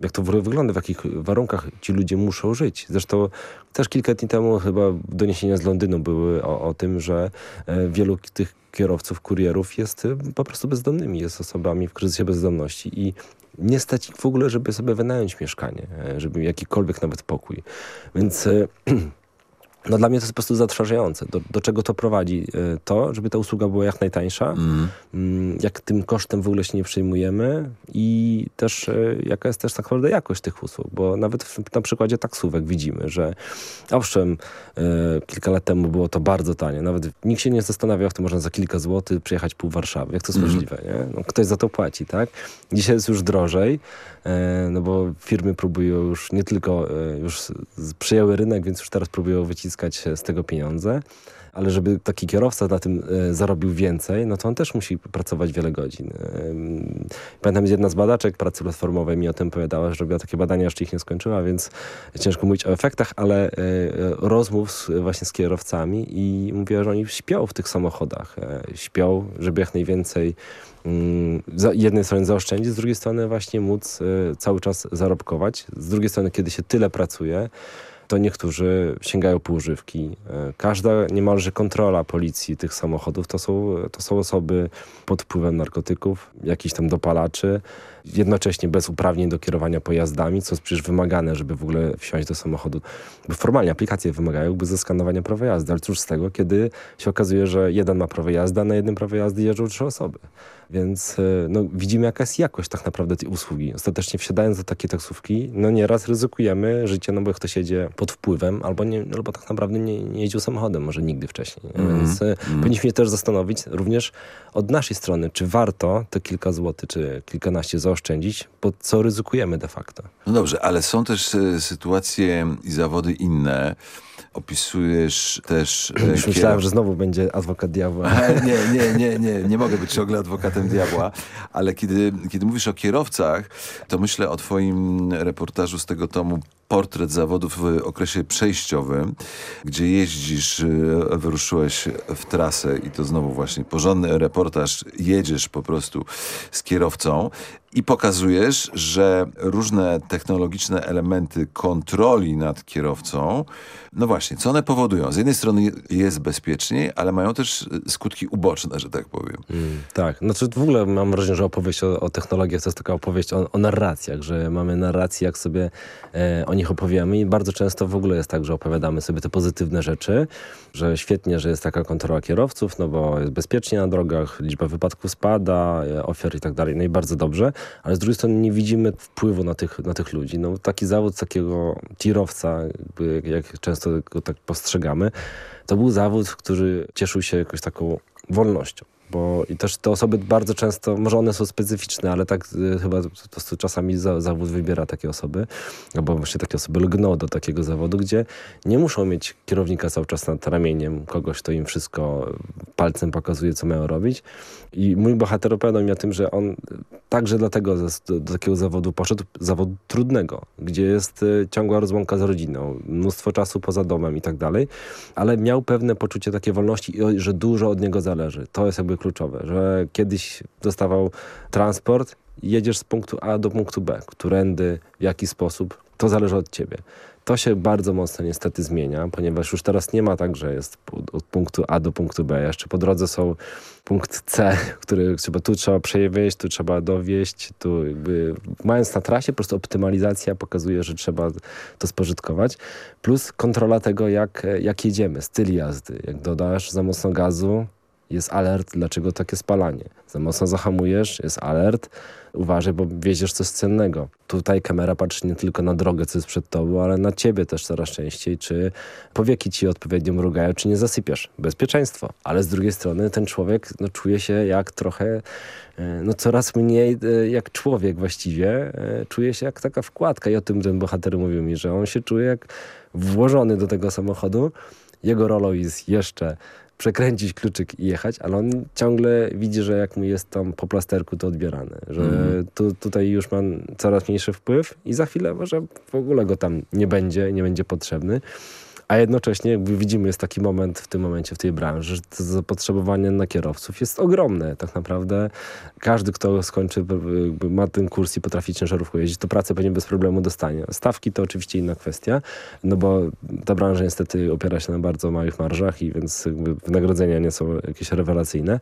jak to wygląda, w jakich warunkach ci ludzie muszą żyć. Zresztą też kilka dni temu chyba doniesienia z Londynu były o, o tym, że e, wielu tych kierowców, kurierów jest e, po prostu bezdomnymi, jest osobami w kryzysie bezdomności i nie stać ich w ogóle, żeby sobie wynająć mieszkanie, e, żeby jakikolwiek nawet pokój. Więc no dla mnie to jest po prostu zatrważające. Do, do czego to prowadzi? E, to, żeby ta usługa była jak najtańsza, mm. jak tym kosztem w ogóle się nie przejmujemy i też e, jaka jest też tak naprawdę jakość tych usług, bo nawet w, na przykładzie taksówek widzimy, że owszem, e, kilka lat temu było to bardzo tanie. Nawet nikt się nie zastanawiał, jak to można za kilka złotych przyjechać pół Warszawy. Jak to jest mm. możliwe, nie? No, ktoś za to płaci, tak? Dzisiaj jest już drożej, e, no bo firmy próbują już nie tylko, e, już przyjęły rynek, więc już teraz próbują wycisnąć uzyskać z tego pieniądze, ale żeby taki kierowca na tym e, zarobił więcej, no to on też musi pracować wiele godzin. Pamiętam, że jedna z badaczek pracy platformowej mi o tym opowiadała, że robiła takie badania, jeszcze ich nie skończyła, więc ciężko mówić o efektach, ale e, rozmów z, właśnie z kierowcami i mówiła, że oni śpią w tych samochodach. E, śpią, żeby jak najwięcej mm, z jednej strony zaoszczędzić, z drugiej strony właśnie móc cały czas zarobkować. Z drugiej strony, kiedy się tyle pracuje, to niektórzy sięgają po używki. E, każda niemalże kontrola policji tych samochodów to są, to są osoby pod wpływem narkotyków, jakichś tam dopalaczy, jednocześnie bez uprawnień do kierowania pojazdami, co jest przecież wymagane, żeby w ogóle wsiąść do samochodu. Bo formalnie aplikacje wymagają by zeskanowania prawa jazdy, ale cóż z tego, kiedy się okazuje, że jeden ma prawo jazdy, a na jednym prawie jazdy jeżdżą trzy osoby. Więc e, no, widzimy, jaka jest jakość tak naprawdę tej usługi. Ostatecznie wsiadając do takiej taksówki, no nieraz ryzykujemy życie, no bo ktoś jedzie pod wpływem, albo, nie, albo tak naprawdę nie, nie jeździł samochodem, może nigdy wcześniej. Mm -hmm. Więc mm -hmm. powinniśmy się też zastanowić również od naszej strony, czy warto te kilka złotych, czy kilkanaście zaoszczędzić, bo co ryzykujemy de facto. No dobrze, ale są też e, sytuacje i zawody inne, Opisujesz też... E, Już myślałem, że znowu będzie adwokat diabła. nie, nie, nie, nie, nie mogę być ciągle adwokatem diabła, ale kiedy, kiedy mówisz o kierowcach, to myślę o twoim reportażu z tego tomu portret zawodów w okresie przejściowym, gdzie jeździsz, e, wyruszyłeś w trasę i to znowu właśnie porządny reportaż, jedziesz po prostu z kierowcą i pokazujesz, że różne technologiczne elementy kontroli nad kierowcą, no właśnie, co one powodują? Z jednej strony jest bezpieczniej, ale mają też skutki uboczne, że tak powiem. Mm, tak, znaczy w ogóle mam wrażenie, że opowieść o, o technologiach to jest taka opowieść o, o narracjach, że mamy narrację, jak sobie e, o nich opowiemy i bardzo często w ogóle jest tak, że opowiadamy sobie te pozytywne rzeczy, że świetnie, że jest taka kontrola kierowców, no bo jest bezpiecznie na drogach, liczba wypadków spada, e, ofiar i tak dalej, no i bardzo dobrze, ale z drugiej strony nie widzimy wpływu na tych, na tych ludzi. No, taki zawód takiego tirowca, jak często go tak postrzegamy, to był zawód, który cieszył się jakąś taką wolnością bo i też te osoby bardzo często, może one są specyficzne, ale tak y, chyba po prostu czasami za, zawód wybiera takie osoby, albo właśnie takie osoby lgną do takiego zawodu, gdzie nie muszą mieć kierownika cały czas nad ramieniem, kogoś, kto im wszystko palcem pokazuje, co mają robić. I mój bohater opowiadał mi o tym, że on także dlatego do, do takiego zawodu poszedł, zawodu trudnego, gdzie jest y, ciągła rozłąka z rodziną, mnóstwo czasu poza domem i tak dalej, ale miał pewne poczucie takiej wolności że dużo od niego zależy. To jest jakby kluczowe, że kiedyś dostawał transport, jedziesz z punktu A do punktu B, którędy, w jaki sposób, to zależy od ciebie. To się bardzo mocno niestety zmienia, ponieważ już teraz nie ma tak, że jest od punktu A do punktu B. Jeszcze po drodze są punkt C, który trzeba, tu trzeba przejechać, tu trzeba dowieść, tu jakby mając na trasie po prostu optymalizacja pokazuje, że trzeba to spożytkować. Plus kontrola tego, jak, jak jedziemy, styl jazdy. Jak dodasz za mocno gazu, jest alert, dlaczego takie spalanie. Za mocno zahamujesz, jest alert, uważaj, bo wieziesz coś cennego. Tutaj kamera patrzy nie tylko na drogę, co jest przed tobą, ale na ciebie też coraz częściej, czy powieki ci odpowiednio mrugają, czy nie zasypiasz. Bezpieczeństwo. Ale z drugiej strony ten człowiek no, czuje się jak trochę, e, no coraz mniej e, jak człowiek właściwie. E, czuje się jak taka wkładka i o tym ten bohater mówił mi, że on się czuje jak włożony do tego samochodu. Jego rolą jest jeszcze przekręcić kluczyk i jechać, ale on ciągle widzi, że jak mu jest tam po plasterku to odbierane, że mm. tu, tutaj już ma coraz mniejszy wpływ i za chwilę może w ogóle go tam nie będzie, nie będzie potrzebny a jednocześnie widzimy jest taki moment w tym momencie w tej branży, że to zapotrzebowanie na kierowców jest ogromne. Tak naprawdę każdy, kto skończy, ma ten kurs i potrafi ciężarówką jeździć, to pracę pewnie bez problemu dostanie. Stawki to oczywiście inna kwestia, no bo ta branża niestety opiera się na bardzo małych marżach i więc wynagrodzenia nie są jakieś rewelacyjne,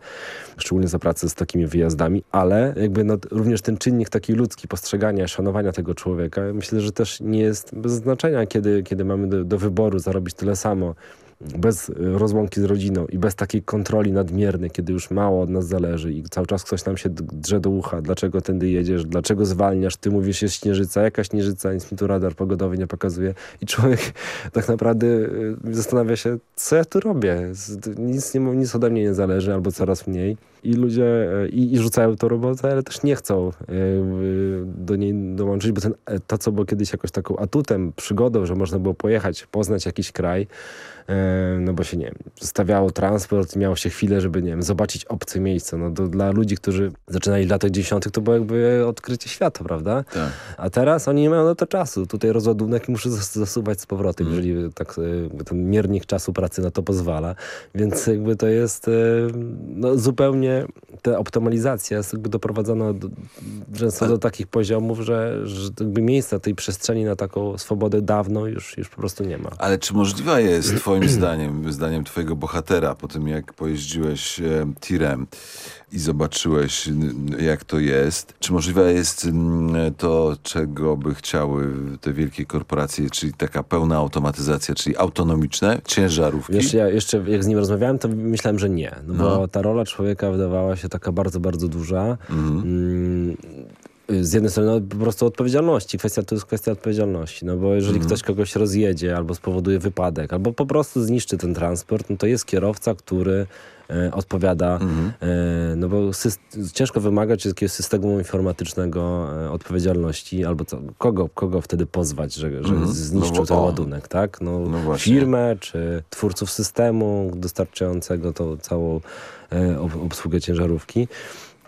szczególnie za pracę z takimi wyjazdami, ale jakby no, również ten czynnik taki ludzki, postrzegania, szanowania tego człowieka, myślę, że też nie jest bez znaczenia, kiedy, kiedy mamy do, do wyboru zarobkowania zarobić tyle samo bez rozłąki z rodziną i bez takiej kontroli nadmiernej, kiedy już mało od nas zależy i cały czas ktoś nam się drze do ucha, dlaczego tędy jedziesz, dlaczego zwalniasz, ty mówisz jest śnieżyca, jaka śnieżyca, nic mi tu radar pogodowy nie pokazuje i człowiek tak naprawdę y, zastanawia się, co ja tu robię, nic, nie, nic ode mnie nie zależy albo coraz mniej i ludzie y, i, i rzucają to robotę, ale też nie chcą y, do niej dołączyć, bo ten, to co było kiedyś jakoś taką atutem, przygodą, że można było pojechać, poznać jakiś kraj, no bo się, nie wiem, stawiało transport miało się chwilę, żeby, nie wiem, zobaczyć obce miejsca. No to dla ludzi, którzy zaczynali w latach 90 to było jakby odkrycie świata, prawda? Tak. A teraz oni nie mają na to czasu. Tutaj rozładunek i muszę zasuwać z powrotem, mm. jeżeli tak ten miernik czasu pracy na to pozwala. Więc jakby to jest no, zupełnie ta optymalizacja jest jakby doprowadzona do, często Ale... do takich poziomów, że, że jakby miejsca tej przestrzeni na taką swobodę dawno już, już po prostu nie ma. Ale czy możliwa jest twoim zdaniem, zdaniem twojego bohatera, po tym jak pojeździłeś e, tirem i zobaczyłeś jak to jest, czy możliwe jest to, czego by chciały te wielkie korporacje, czyli taka pełna automatyzacja, czyli autonomiczne ciężarówki? Wiesz, ja jeszcze jak z nim rozmawiałem, to myślałem, że nie. No, no. bo ta rola człowieka wydawała się taka bardzo, bardzo duża. Mhm. Mm z jednej strony no, po prostu odpowiedzialności. Kwestia to jest kwestia odpowiedzialności. No bo jeżeli mhm. ktoś kogoś rozjedzie albo spowoduje wypadek, albo po prostu zniszczy ten transport, no to jest kierowca, który e, odpowiada, mhm. e, no bo ciężko wymagać jakiegoś systemu informatycznego e, odpowiedzialności, albo co, kogo, kogo wtedy pozwać, że, że mhm. zniszczył no ten ładunek, tak? No, no firmę, czy twórców systemu dostarczającego tą całą e, obsługę ciężarówki.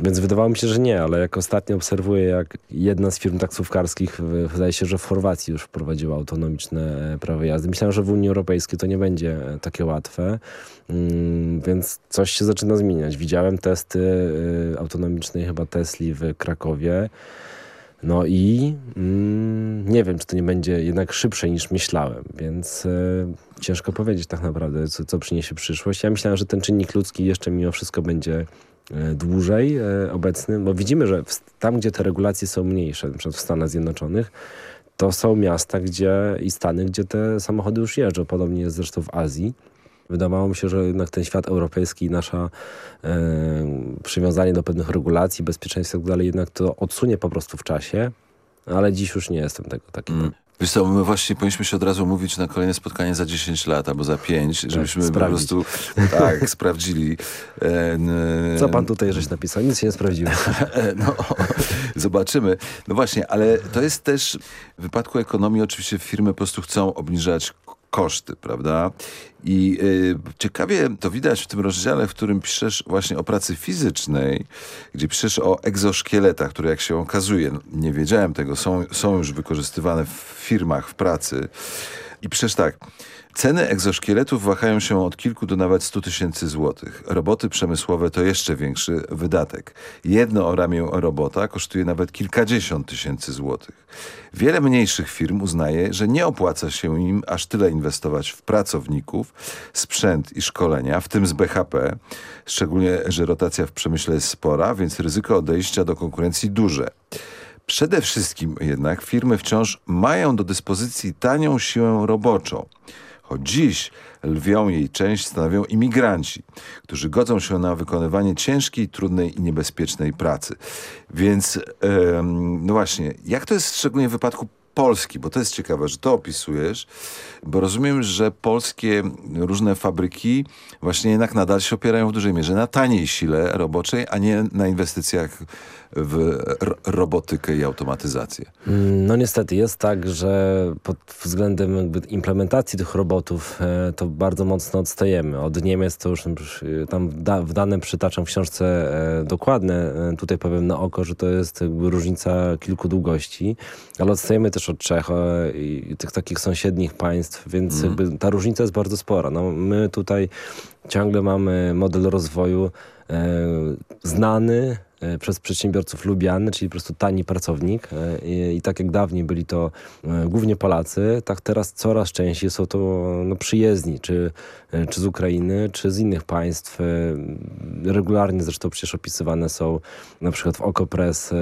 Więc wydawało mi się, że nie, ale jak ostatnio obserwuję, jak jedna z firm taksówkarskich, wydaje się, że w Chorwacji już wprowadziła autonomiczne e, prawo jazdy. Myślałem, że w Unii Europejskiej to nie będzie e, takie łatwe, mm, więc coś się zaczyna zmieniać. Widziałem testy e, autonomicznej chyba Tesli w Krakowie. No i mm, nie wiem, czy to nie będzie jednak szybsze niż myślałem, więc e, ciężko powiedzieć tak naprawdę, co, co przyniesie przyszłość. Ja myślałem, że ten czynnik ludzki jeszcze mimo wszystko będzie dłużej e, obecny, bo widzimy, że tam, gdzie te regulacje są mniejsze, przykład w Stanach Zjednoczonych, to są miasta gdzie, i stany, gdzie te samochody już jeżdżą. Podobnie jest zresztą w Azji. Wydawało mi się, że jednak ten świat europejski i nasza e, przywiązanie do pewnych regulacji, bezpieczeństwa i tak dalej, jednak to odsunie po prostu w czasie, ale dziś już nie jestem tego taki. Mm. Wiesz co, my właśnie powinniśmy się od razu mówić na kolejne spotkanie za 10 lat albo za 5, tak, żebyśmy tak, po prostu tak, sprawdzili. Co pan tutaj żeś napisał? Nic się nie sprawdziło. no, zobaczymy. No właśnie, ale to jest też w wypadku ekonomii oczywiście firmy po prostu chcą obniżać koszty, prawda? I y, ciekawie to widać w tym rozdziale, w którym piszesz właśnie o pracy fizycznej, gdzie piszesz o egzoszkieletach, które jak się okazuje, no, nie wiedziałem tego, są, są już wykorzystywane w firmach, w pracy. I piszesz tak, Ceny egzoszkieletów wahają się od kilku do nawet 100 tysięcy złotych. Roboty przemysłowe to jeszcze większy wydatek. Jedno o ramię robota kosztuje nawet kilkadziesiąt tysięcy złotych. Wiele mniejszych firm uznaje, że nie opłaca się im aż tyle inwestować w pracowników, sprzęt i szkolenia, w tym z BHP, szczególnie, że rotacja w przemyśle jest spora, więc ryzyko odejścia do konkurencji duże. Przede wszystkim jednak firmy wciąż mają do dyspozycji tanią siłę roboczą – choć dziś lwią jej część stanowią imigranci, którzy godzą się na wykonywanie ciężkiej, trudnej i niebezpiecznej pracy. Więc, no właśnie, jak to jest szczególnie w wypadku Polski, bo to jest ciekawe, że to opisujesz, bo rozumiem, że polskie różne fabryki właśnie jednak nadal się opierają w dużej mierze na taniej sile roboczej, a nie na inwestycjach w robotykę i automatyzację. Mm, no niestety jest tak, że pod względem implementacji tych robotów e, to bardzo mocno odstajemy. Od Niemiec to już tam w dane przytaczam w książce e, dokładne. E, tutaj powiem na oko, że to jest różnica kilku długości, ale odstajemy też od Czech i tych takich sąsiednich państw, więc mm. ta różnica jest bardzo spora. No, my tutaj ciągle mamy model rozwoju znany, E, przez przedsiębiorców lubiany, czyli po prostu tani pracownik e, I, i, tak jak dawniej byli to e, głównie Polacy, tak teraz coraz częściej są to no, przyjezdni, czy, czy z Ukrainy, czy z innych państw. Regularnie zresztą przecież opisywane są na przykład w Okopres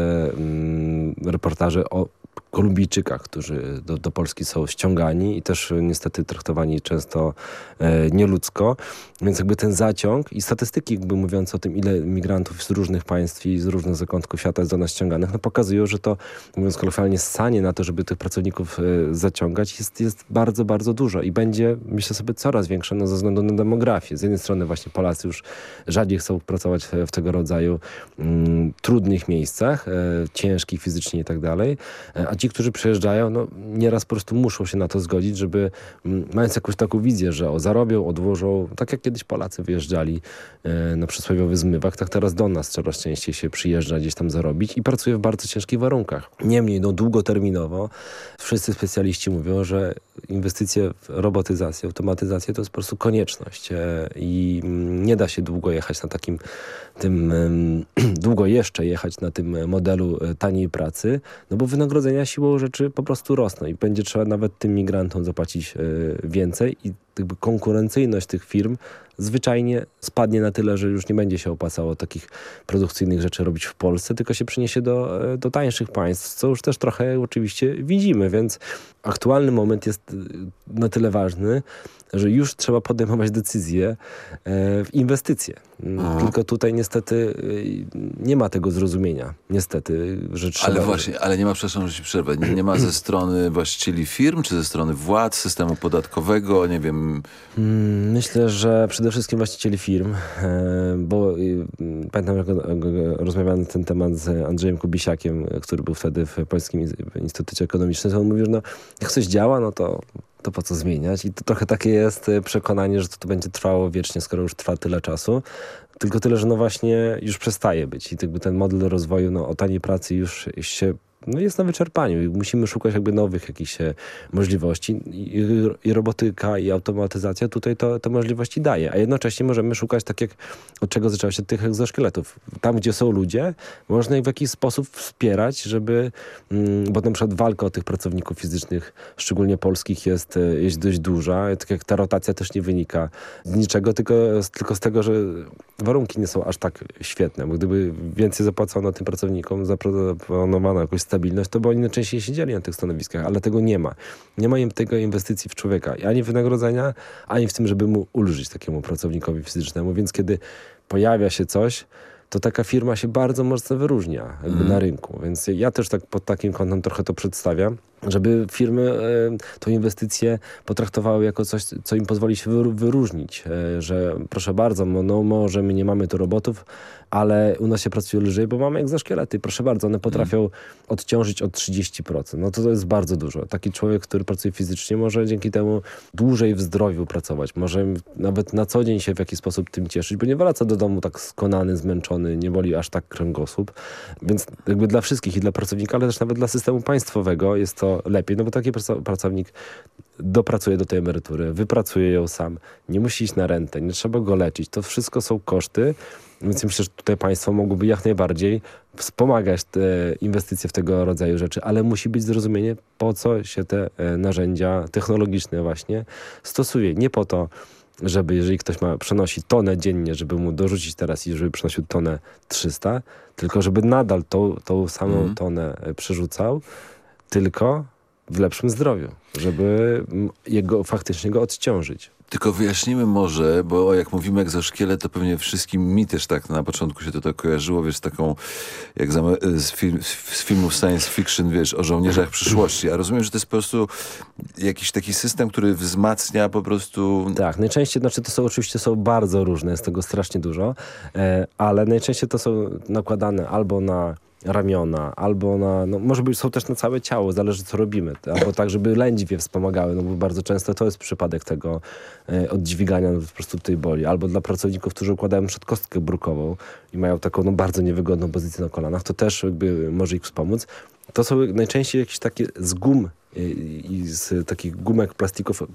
reportaże o Kolumbijczykach, którzy do, do Polski są ściągani i też niestety traktowani często e, nieludzko. Więc jakby ten zaciąg i statystyki jakby mówiące o tym, ile migrantów z różnych państw i z różnych zakątków świata jest do nas ściąganych, no pokazują, że to, mówiąc kolokwialnie, sanie na to, żeby tych pracowników e, zaciągać jest, jest bardzo, bardzo dużo i będzie, myślę sobie, coraz większe no, ze względu na demografię. Z jednej strony właśnie Polacy już rzadziej chcą pracować w tego rodzaju mm, trudnych miejscach, e, ciężkich fizycznie i tak dalej, e, a ci, którzy przyjeżdżają, no nieraz po prostu muszą się na to zgodzić, żeby mm, mając jakąś taką wizję, że o, zarobią, odłożą, tak jak kiedyś Polacy wyjeżdżali e, na przysłowiowy zmywach, tak teraz do nas coraz częściej się przyjeżdża gdzieś tam zarobić i pracuje w bardzo ciężkich warunkach. Niemniej, no długoterminowo wszyscy specjaliści mówią, że inwestycje w robotyzację, automatyzację to jest po prostu konieczność e, i mm, nie da się długo jechać na takim tym, długo jeszcze jechać na tym modelu e, taniej pracy, no bo wynagrodzenia siłą rzeczy po prostu rosną i będzie trzeba nawet tym migrantom zapłacić e, więcej i konkurencyjność tych firm zwyczajnie spadnie na tyle, że już nie będzie się opłacało takich produkcyjnych rzeczy robić w Polsce, tylko się przyniesie do, do tańszych państw, co już też trochę oczywiście widzimy, więc aktualny moment jest e, na tyle ważny, że już trzeba podejmować decyzje w inwestycje. A. Tylko tutaj niestety nie ma tego zrozumienia. Niestety, że trzeba... Ale właśnie, ale nie ma, przepraszam, że ci przerwę, nie, nie ma ze strony właścicieli firm, czy ze strony władz, systemu podatkowego, nie wiem... Myślę, że przede wszystkim właścicieli firm, bo pamiętam, jak rozmawiałem na ten temat z Andrzejem Kubisiakiem, który był wtedy w Polskim Instytucie Ekonomicznym, on mówił, że no, jak coś działa, no to to po co zmieniać? I to trochę takie jest e, przekonanie, że to, to będzie trwało wiecznie, skoro już trwa tyle czasu. Tylko tyle, że no właśnie już przestaje być i jakby ten model rozwoju no, o taniej pracy już się no jest na wyczerpaniu i musimy szukać jakby nowych jakichś e, możliwości. I, i robotyka i automatyzacja tutaj to, to możliwości daje, a jednocześnie możemy szukać tak jak od czego zaczęło się tych egzoszkieletów. Tam, gdzie są ludzie, można ich w jakiś sposób wspierać, żeby, mm, bo na przykład walka o tych pracowników fizycznych, szczególnie polskich jest, e, jest dość duża, tak jak ta rotacja też nie wynika z niczego, tylko, tylko z tego, że warunki nie są aż tak świetne, bo gdyby więcej zapłacono tym pracownikom, zaproponowano jakąś stabilność, to by oni najczęściej siedzieli na tych stanowiskach, ale tego nie ma. Nie ma im tego inwestycji w człowieka, ani wynagrodzenia, ani w tym, żeby mu ulżyć takiemu pracownikowi fizycznemu, więc kiedy pojawia się coś, to taka firma się bardzo mocno wyróżnia mm. na rynku. Więc ja też tak pod takim kątem trochę to przedstawiam, żeby firmy e, tą inwestycję potraktowały jako coś, co im pozwoli się wyróżnić, e, że proszę bardzo, no może my nie mamy tu robotów, ale u nas się pracuje lżej, bo mamy egzoszkielety. Proszę bardzo, one potrafią mm. odciążyć od 30%. No to, to jest bardzo dużo. Taki człowiek, który pracuje fizycznie może dzięki temu dłużej w zdrowiu pracować. Może nawet na co dzień się w jakiś sposób tym cieszyć, bo nie wraca do domu tak skonany, zmęczony, nie boli aż tak kręgosłup. Więc jakby dla wszystkich i dla pracownika, ale też nawet dla systemu państwowego jest to lepiej, no bo taki pracownik dopracuje do tej emerytury, wypracuje ją sam, nie musi iść na rentę, nie trzeba go leczyć. To wszystko są koszty, więc myślę, że tutaj państwo mogłoby jak najbardziej wspomagać te inwestycje w tego rodzaju rzeczy, ale musi być zrozumienie, po co się te e, narzędzia technologiczne właśnie stosuje. Nie po to, żeby jeżeli ktoś ma, przenosi tonę dziennie, żeby mu dorzucić teraz i żeby przynosił tonę 300, tylko żeby nadal tą, tą samą mm. tonę e, przerzucał, tylko w lepszym zdrowiu, żeby jego faktycznie go odciążyć. Tylko wyjaśnimy może, bo jak mówimy egzoszkielet, to pewnie wszystkim mi też tak na początku się to tak kojarzyło, wiesz, taką jak z, film, z filmów science fiction, wiesz, o żołnierzach przyszłości. A rozumiem, że to jest po prostu jakiś taki system, który wzmacnia po prostu... Tak, najczęściej, znaczy to są oczywiście są bardzo różne, jest tego strasznie dużo, e, ale najczęściej to są nakładane albo na ramiona, albo na, no może być, są też na całe ciało, zależy co robimy, albo tak, żeby lędźwie wspomagały, no bo bardzo często to jest przypadek tego e, oddźwigania, no, po prostu tej boli, albo dla pracowników, którzy układają przed kostkę brukową i mają taką no, bardzo niewygodną pozycję na kolanach, to też jakby może ich wspomóc. To są najczęściej jakieś takie z gum i, e, i z takich gumek plastików e,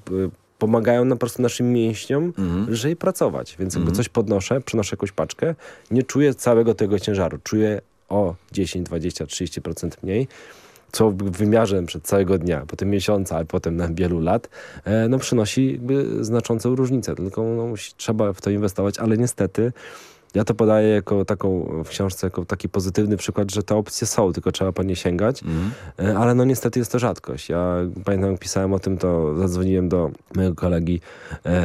pomagają na po prostu naszym mięśniom mm. lżej pracować. Więc jakby mm. coś podnoszę, przenoszę jakąś paczkę, nie czuję całego tego ciężaru. Czuję o 10, 20, 30% mniej, co w wymiarze przed całego dnia, potem miesiąca, a potem na wielu lat, e, no przynosi znaczącą różnicę. Tylko no, trzeba w to inwestować, ale niestety Ja to podaję jako taką w książce, jako taki pozytywny przykład, że te opcje są, tylko trzeba po nie sięgać, mm. ale no niestety jest to rzadkość. Ja pamiętam, jak pisałem o tym, to zadzwoniłem do mojego kolegi, e,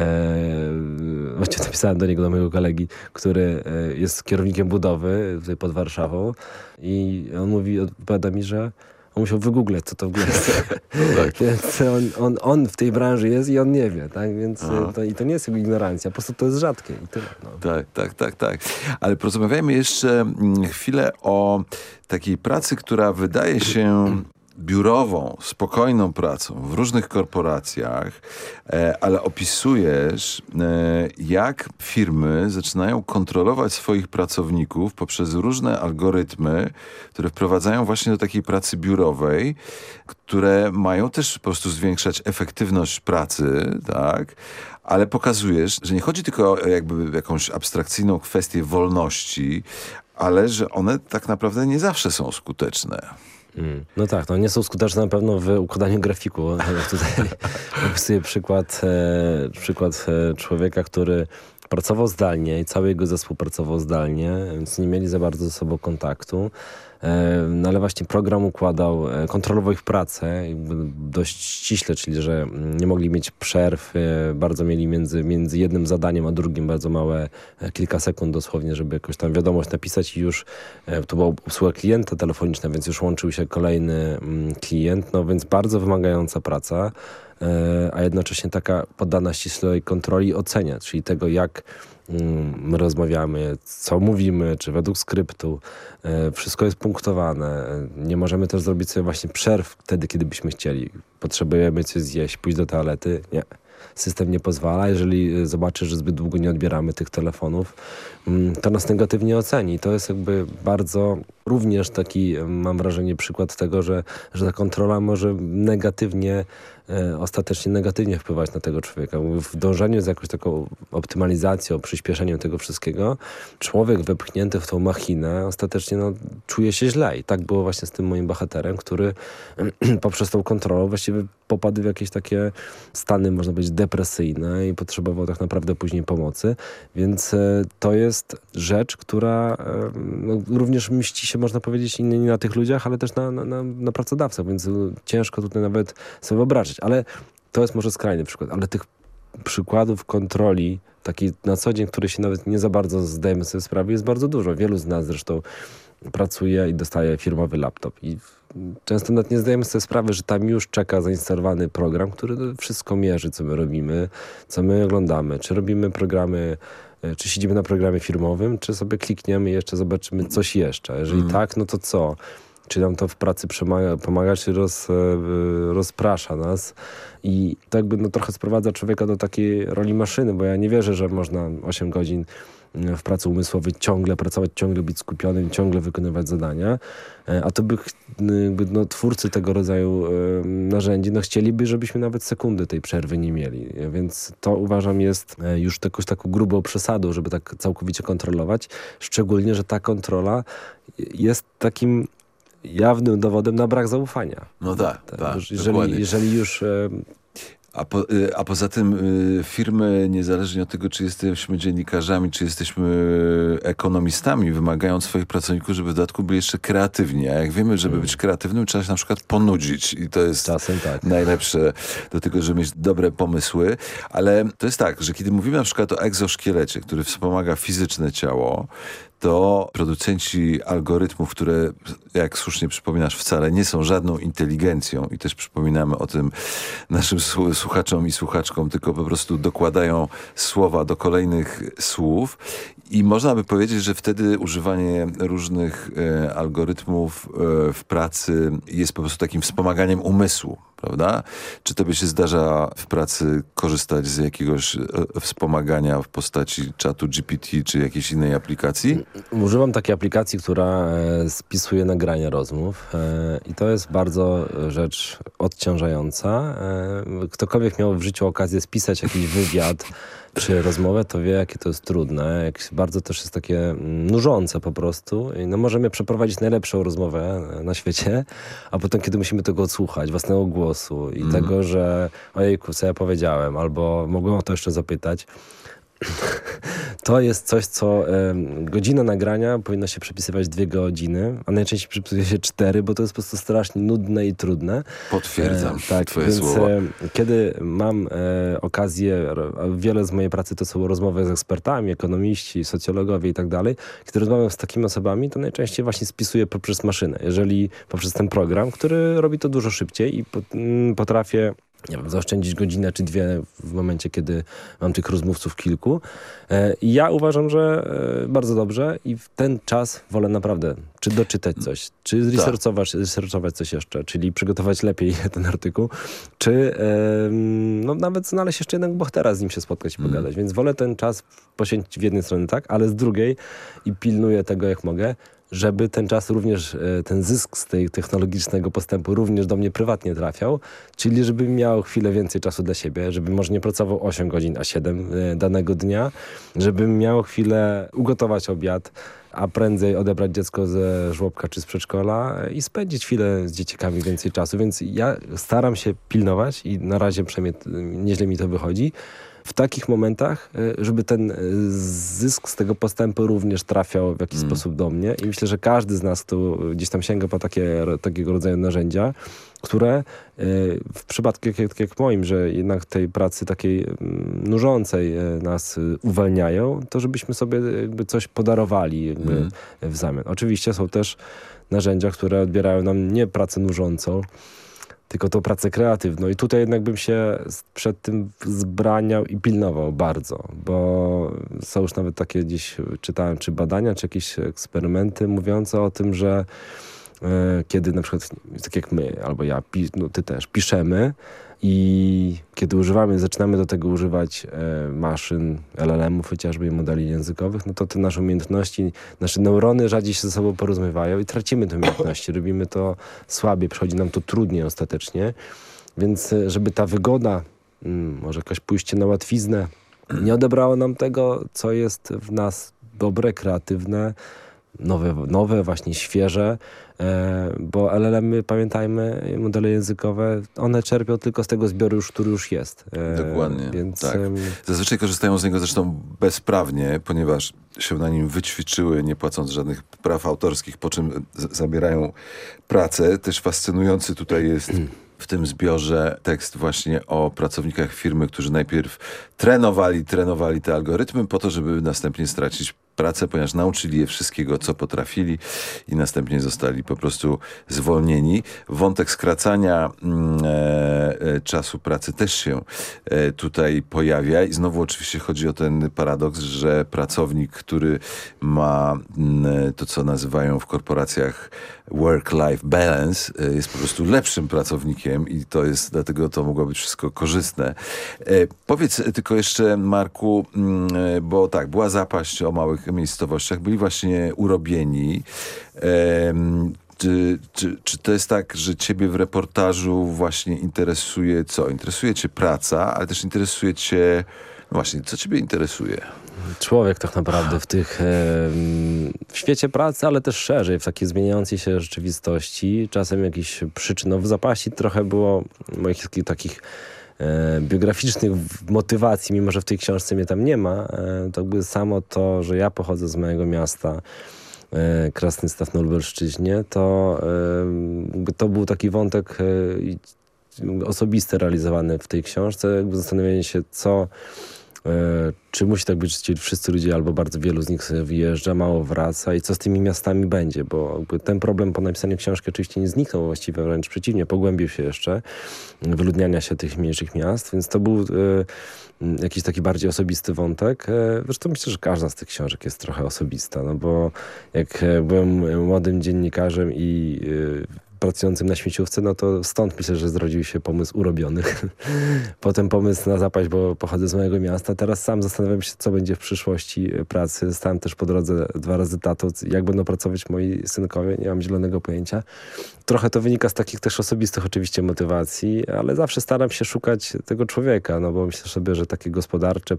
właściwie napisałem do niego, do mojego kolegi, który e, jest kierownikiem budowy tutaj pod Warszawą i on mówi, odpowiada mi, że musiał wygooglać, co to w ogóle jest. No tak. Więc on, on, on, w tej branży jest i on nie wie, tak? Więc to, i to nie jest jego ignorancja, po prostu to jest rzadkie i tyle. No. Tak, tak, tak, tak. Ale porozmawiajmy jeszcze mm, chwilę o takiej pracy, która wydaje się biurową, spokojną pracą w różnych korporacjach, e, ale opisujesz, e, jak firmy zaczynają kontrolować swoich pracowników poprzez różne algorytmy, które wprowadzają właśnie do takiej pracy biurowej, które mają też po prostu zwiększać efektywność pracy, tak? ale pokazujesz, że nie chodzi tylko o jakby jakąś abstrakcyjną kwestię wolności, ale że one tak naprawdę nie zawsze są skuteczne. Mm. No tak, no nie są skuteczne na pewno w układaniu grafiku. Tutaj opisuję przykład, e, przykład e, człowieka, który pracował zdalnie i cały jego zespół pracował zdalnie, więc nie mieli za bardzo ze sobą kontaktu. No ale właśnie program układał, e, kontrolował ich pracę dość ściśle, czyli że nie mogli mieć przerw, e, bardzo mieli między, między jednym zadaniem a drugim bardzo małe, e, kilka sekund dosłownie, żeby jakoś tam wiadomość napisać i już to była usługa klienta telefoniczna, więc już łączył się kolejny mm, klient, no więc bardzo wymagająca praca a jednocześnie taka poddana ścisłej kontroli ocenia, czyli tego jak mm, my rozmawiamy, co mówimy, czy według skryptu. Wszystko jest punktowane. Nie możemy też zrobić sobie właśnie przerw wtedy, kiedy byśmy chcieli. Potrzebujemy coś zjeść, pójść do toalety. Nie system nie pozwala. Jeżeli zobaczy, że zbyt długo nie odbieramy tych telefonów, mm, to nas negatywnie oceni. To jest jakby bardzo również taki, mam wrażenie, przykład tego, że, że ta kontrola może negatywnie E, ostatecznie negatywnie wpływać na tego człowieka. W dążeniu z jakąś taką optymalizacją, przyspieszeniem tego wszystkiego, człowiek wepchnięty w tą machinę ostatecznie no, czuje się źle. I tak było właśnie z tym moim bohaterem, który poprzez tą kontrolę właściwie popadł w jakieś takie stany, można powiedzieć, depresyjne i potrzebował tak naprawdę później pomocy. Więc e, to jest rzecz, która e, no, również mści się, można powiedzieć, nie na tych ludziach, ale też na, na, na pracodawcach, więc ciężko tutaj nawet sobie wyobrazić ale to jest może skrajny przykład, ale tych przykładów kontroli, takiej na co dzień, które się nawet nie za bardzo zdajemy sobie sprawy, jest bardzo dużo. Wielu z nas zresztą pracuje i dostaje firmowy laptop i często nawet nie zdajemy sobie sprawy, że tam już czeka zainstalowany program, który wszystko mierzy, co my robimy, co my oglądamy, czy robimy programy e, czy siedzimy na programie firmowym, czy sobie klikniemy i jeszcze zobaczymy coś jeszcze. Jeżeli mm. tak, no to co? Czy nam to w pracy pomaga, pomaga czy roz, e, rozprasza nas. I to jakby no, trochę sprowadza człowieka do takiej roli maszyny, bo ja nie wierzę, że można 8 godzin e, w pracy umysłowej ciągle pracować, ciągle być skupionym, ciągle wykonywać zadania. E, a to by jakby, no, twórcy tego rodzaju narzędzi no, chcieliby, żebyśmy nawet sekundy tej przerwy nie mieli. Więc to uważam jest już jakąś taką grubą przesadą, żeby tak całkowicie kontrolować. Szczególnie, że ta kontrola jest takim jawnym dowodem na brak zaufania. No tak, tak, tak jeżeli, jeżeli już... E, a, po, y, a poza tym y, firmy, niezależnie od tego, czy jesteśmy dziennikarzami, czy jesteśmy ekonomistami, wymagają od swoich pracowników, żeby w dodatku byli jeszcze kreatywni. A jak wiemy, żeby hmm. być kreatywnym, trzeba się na przykład ponudzić. I to jest Czasem tak. najlepsze do tego, żeby mieć dobre pomysły. Ale to jest tak, że kiedy mówimy na przykład o egzoszkielecie, który wspomaga fizyczne ciało, to producenci algorytmów, które, jak słusznie przypominasz, wcale nie są żadną inteligencją. I też przypominamy o tym naszym słuchaczom i słuchaczkom, tylko po prostu dokładają słowa do kolejnych słów. I można by powiedzieć, że wtedy używanie różnych e, algorytmów e, w pracy jest po prostu takim wspomaganiem umysłu, prawda? Czy tobie się zdarza w pracy korzystać z jakiegoś e, wspomagania w postaci czatu GPT czy jakiejś innej aplikacji? Używam takiej aplikacji, która e, spisuje nagrania rozmów e, i to jest bardzo rzecz odciążająca. Ktokolwiek miał w życiu okazję spisać jakiś wywiad czy rozmowę, to wie, jakie to jest trudne, jak bardzo też jest takie nużące po prostu. I no możemy przeprowadzić najlepszą rozmowę na świecie, a potem, kiedy musimy tego odsłuchać, własnego głosu i mm. tego, że ojejku, co ja powiedziałem, albo mogłem o to jeszcze zapytać, to jest coś, co godzina nagrania powinna się przepisywać dwie godziny, a najczęściej przepisuje się cztery, bo to jest po prostu strasznie nudne i trudne. Potwierdzam e, tak, twoje więc, słowa. kiedy mam e, okazję, wiele z mojej pracy to są rozmowy z ekspertami, ekonomiści, socjologowie i tak dalej, kiedy rozmawiam z takimi osobami, to najczęściej właśnie spisuję poprzez maszynę. Jeżeli poprzez ten program, który robi to dużo szybciej i mm, potrafię nie wiem, zaoszczędzić godzinę czy dwie w momencie, kiedy mam tych rozmówców kilku. E, I ja uważam, że e, bardzo dobrze i w ten czas wolę naprawdę czy doczytać coś, czy zresearchować, zresearchować coś jeszcze, czyli przygotować lepiej ten artykuł, czy no, nawet znaleźć jeszcze jednego bohatera, z nim się spotkać i pogadać. Więc wolę ten czas poświęcić w jednej stronie tak, ale z drugiej i pilnuję tego jak mogę, żeby ten czas również, e, ten zysk z tej technologicznego postępu również do mnie prywatnie trafiał, czyli żebym miał chwilę więcej czasu dla siebie, żebym może nie pracował 8 godzin, a 7 e, danego dnia, żebym miał chwilę ugotować obiad, a prędzej odebrać dziecko ze żłobka czy z przedszkola i spędzić chwilę z dzieciakami więcej czasu, więc ja staram się pilnować i na razie przynajmniej nieźle mi to wychodzi, w takich momentach, e, żeby ten e, zysk z tego postępu również trafiał w jakiś mm. sposób do mnie. I myślę, że każdy z nas, kto gdzieś tam sięga po takie, takiego rodzaju narzędzia, które e, w przypadku jak, jak, jak moim, że jednak tej pracy takiej mm, nużącej nas uwalniają, to żebyśmy sobie jakby coś podarowali jakby mm. w zamian. Oczywiście są też narzędzia, które odbierają nam nie pracę nużącą, tylko tą pracę kreatywną. I tutaj jednak bym się przed tym zbraniał i pilnował bardzo, bo są już nawet takie gdzieś, czytałem, czy badania, czy jakieś eksperymenty mówiące o tym, że e, kiedy na przykład, tak jak my, albo ja, no ty też, piszemy, i kiedy używamy, zaczynamy do tego używać e, maszyn, LLM-ów chociażby i modeli językowych, no to te nasze umiejętności, nasze neurony rzadziej się ze sobą porozumiewają i tracimy te umiejętności. Robimy to słabiej, przychodzi nam to trudniej ostatecznie. Więc e, żeby ta wygoda, mm, może jakaś pójście na łatwiznę, nie odebrało nam tego, co jest w nas dobre, kreatywne, nowe, nowe właśnie świeże, e, bo LLM-y, pamiętajmy, modele językowe, one czerpią tylko z tego zbioru, już, który już jest. E, Dokładnie, więc, tak. Zazwyczaj korzystają z niego zresztą bezprawnie, ponieważ się na nim wyćwiczyły, nie płacąc żadnych praw autorskich, po czym zabierają pracę. Też fascynujący tutaj jest w tym zbiorze tekst właśnie o pracownikach firmy, którzy najpierw trenowali, trenowali te algorytmy po to, żeby następnie stracić pracę, ponieważ nauczyli je wszystkiego, co potrafili i następnie zostali po prostu zwolnieni. Wątek skracania mm, e, e, czasu pracy też się e, tutaj pojawia i znowu oczywiście chodzi o ten paradoks, że pracownik, który ma mm, to, co nazywają w korporacjach work-life balance, e, jest po prostu lepszym pracownikiem i to jest, dlatego to mogło być wszystko korzystne. E, powiedz tylko jeszcze, Marku, mm, e, bo tak, była zapaść o małych miejscowościach byli właśnie urobieni. Czy, czy, czy to jest tak, że ciebie w reportażu właśnie interesuje co? Interesuje cię praca, ale też interesuje cię... No właśnie, co ciebie interesuje? Człowiek tak naprawdę w tych... w świecie pracy, ale też szerzej, w takiej zmieniającej się rzeczywistości. Czasem jakiś przyczyn. No w zapaści trochę było moich takich E, biograficznych motywacji, mimo że w tej książce mnie tam nie ma, e, to jakby samo to, że ja pochodzę z mojego miasta, e, Krasny Staw na Lubelszczyźnie, to, to był taki wątek osobisty realizowany w tej książce, jakby zastanawianie się, co czy musi tak być, że wszyscy ludzie albo bardzo wielu z nich wyjeżdża, mało wraca i co z tymi miastami będzie, bo ten problem po napisaniu książki oczywiście nie zniknął, właściwie wręcz przeciwnie, pogłębił się jeszcze, wyludniania się tych mniejszych miast, więc to był e, jakiś taki bardziej osobisty wątek. E, zresztą myślę, że każda z tych książek jest trochę osobista, no bo jak byłem młodym dziennikarzem i e, pracującym na śmieciówce, no to stąd myślę, że zrodził się pomysł urobionych. Potem pomysł na zapaść, bo pochodzę z mojego miasta. Teraz sam zastanawiam się, co będzie w przyszłości pracy. Stałem też po drodze dwa razy tatą, jak będą pracować moi synkowie, nie mam zielonego pojęcia. Trochę to wynika z takich też osobistych oczywiście motywacji, ale zawsze staram się szukać tego człowieka, no bo myślę sobie, że takie gospodarcze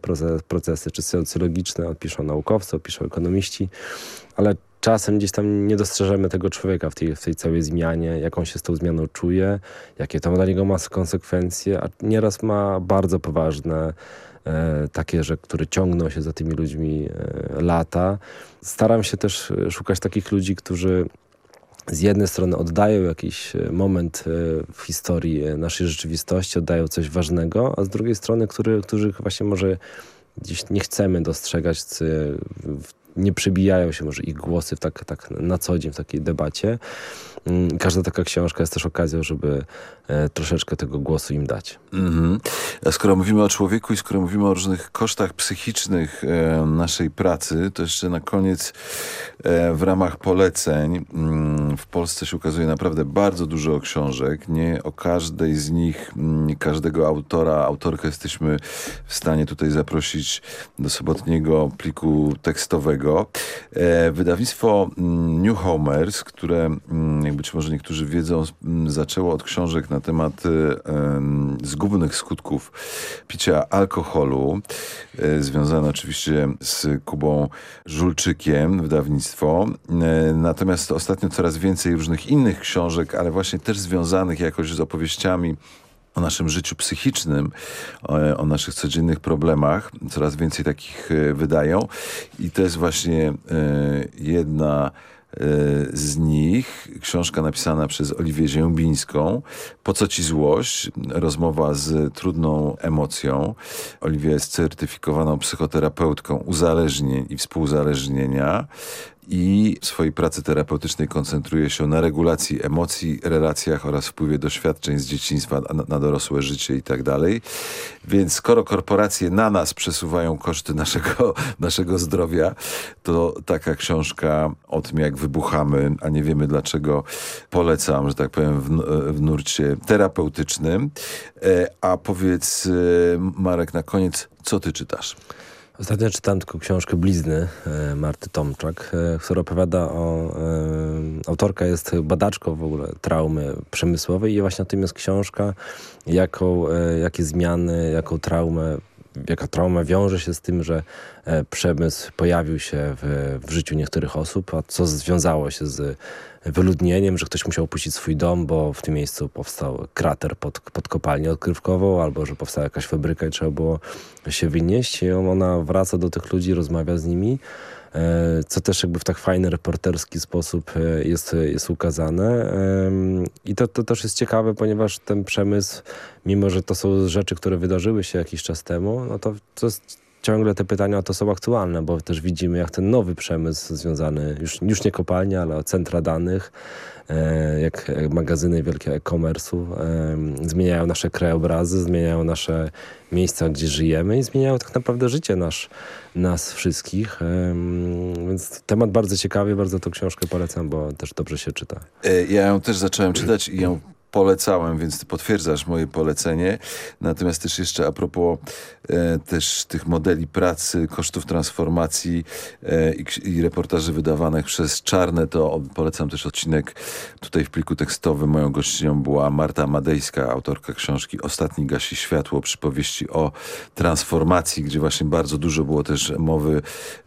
procesy, czy socjologiczne odpiszą naukowcy, odpiszą ekonomiści, ale czasem gdzieś tam nie dostrzeżemy tego człowieka w tej, w tej całej zmianie, jaką się z tą zmianą czuje, jakie to dla niego ma konsekwencje, a nieraz ma bardzo poważne e, takie, że, które ciągną się za tymi ludźmi e, lata. Staram się też e, szukać takich ludzi, którzy z jednej strony oddają jakiś moment w historii naszej rzeczywistości, oddają coś ważnego, a z drugiej strony, który, których właśnie może gdzieś nie chcemy dostrzegać, nie przebijają się może ich głosy w tak, tak na co dzień w takiej debacie. Mm, każda taka książka jest też okazją, żeby e, troszeczkę tego głosu im dać. A skoro mówimy o człowieku i skoro mówimy o różnych kosztach psychicznych e, naszej pracy, to jeszcze na koniec e, w ramach poleceń mm, w Polsce się ukazuje naprawdę bardzo dużo książek. Nie o każdej z nich, mm, nie każdego autora, autorkę jesteśmy w stanie tutaj zaprosić do sobotniego pliku tekstowego. Wydawnictwo New Homers, które jak być może niektórzy wiedzą, zaczęło od książek na temat zgubnych skutków picia alkoholu, e, związane oczywiście z Kubą Żulczykiem, wydawnictwo. E, natomiast ostatnio coraz więcej różnych innych książek, ale właśnie też związanych jakoś z opowieściami o naszym życiu psychicznym, o, o, naszych codziennych problemach. Coraz więcej takich wydają i to jest właśnie jedna E, z nich książka napisana przez Oliwię Ziębińską Po co ci złość? Rozmowa z trudną emocją. Oliwia jest certyfikowaną psychoterapeutką uzależnień i współzależnienia i w swojej pracy terapeutycznej koncentruje się na regulacji emocji, relacjach oraz wpływie doświadczeń z dzieciństwa na, na dorosłe życie i tak dalej. Więc skoro korporacje na nas przesuwają koszty naszego, naszego zdrowia, to taka książka o tym, jak wybuchamy, a nie wiemy dlaczego, polecam, że tak powiem, w, w nurcie terapeutycznym. E, a powiedz, e, Marek, na koniec, co ty czytasz? Ostatnio czytałem tylko książkę Blizny e, Marty Tomczak, e, która opowiada o... E, autorka jest badaczką w ogóle traumy przemysłowej i właśnie o tym jest książka, jaką, jakie zmiany, jaką traumę jaka trauma wiąże się z tym, że przemysł pojawił się w, w życiu niektórych osób, a co związało się z wyludnieniem, że ktoś musiał opuścić swój dom, bo w tym miejscu powstał krater pod, pod kopalnię odkrywkową, albo że powstała jakaś fabryka i trzeba było się wynieść. I ona wraca do tych ludzi, rozmawia z nimi, e, co też jakby w tak fajny, reporterski sposób e, jest, jest ukazane. I to, to też jest ciekawe, ponieważ ten przemysł, mimo że to są rzeczy, które wydarzyły się jakiś czas temu, no to, to jest ciągle te pytania to są aktualne, bo też widzimy, jak ten nowy przemysł związany, już, już nie kopalnia, ale centra danych, e, jak magazyny wielkie e-commerce'u, e, zmieniają nasze krajobrazy, zmieniają nasze miejsca, gdzie żyjemy i zmieniają tak naprawdę życie nasz, nas wszystkich. E, więc temat bardzo ciekawy, bardzo tą książkę polecam, bo też dobrze się czyta. Ja ją też zacząłem czytać i ją polecałem, więc ty potwierdzasz moje polecenie. Natomiast też jeszcze a propos e, też tych modeli pracy, kosztów transformacji e, i, i, reportaży wydawanych przez Czarne, to polecam też odcinek tutaj w pliku tekstowym. Moją gościnią była Marta Madejska, autorka książki Ostatni gasi światło, przypowieści o transformacji, gdzie właśnie bardzo dużo było też mowy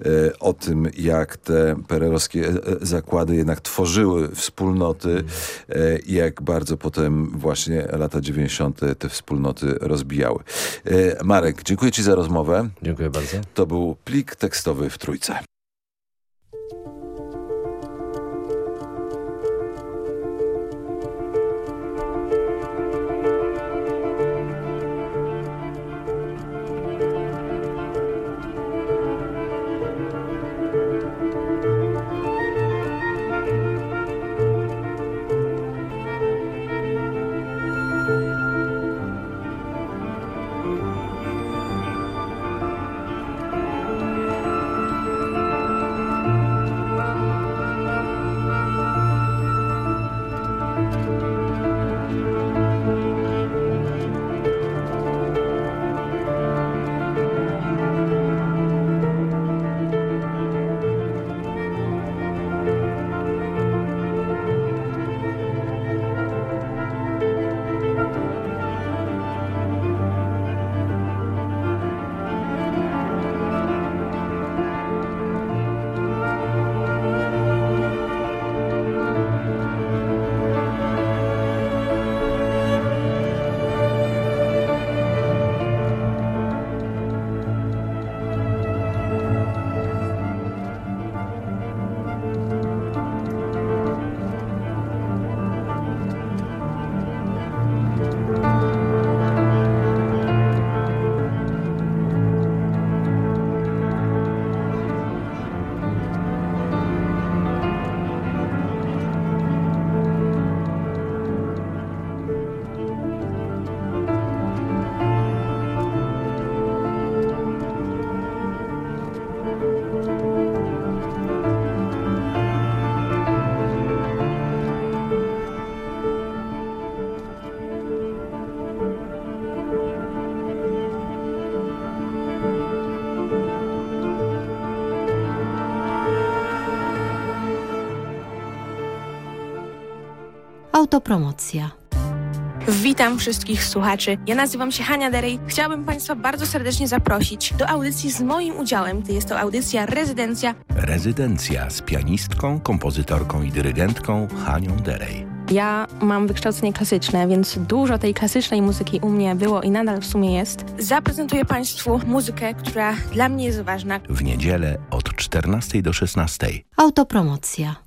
e, o tym, jak te pererowskie e, e, zakłady jednak tworzyły wspólnoty e, i jak bardzo pod potem właśnie lata 90. te wspólnoty rozbijały. E, Marek, dziękuję Ci za rozmowę. Dziękuję bardzo. To był plik tekstowy w Trójce. Autopromocja. Witam wszystkich słuchaczy. Ja nazywam się Hania Derej. Chciałabym Państwa bardzo serdecznie zaprosić do audycji z moim udziałem. Jest to audycja Rezydencja. Rezydencja z pianistką, kompozytorką i dyrygentką Hanią Derej. Ja mam wykształcenie klasyczne, więc dużo tej klasycznej muzyki u mnie było i nadal w sumie jest. Zaprezentuję Państwu muzykę, która dla mnie jest ważna. W niedzielę od 14 do 16. Autopromocja.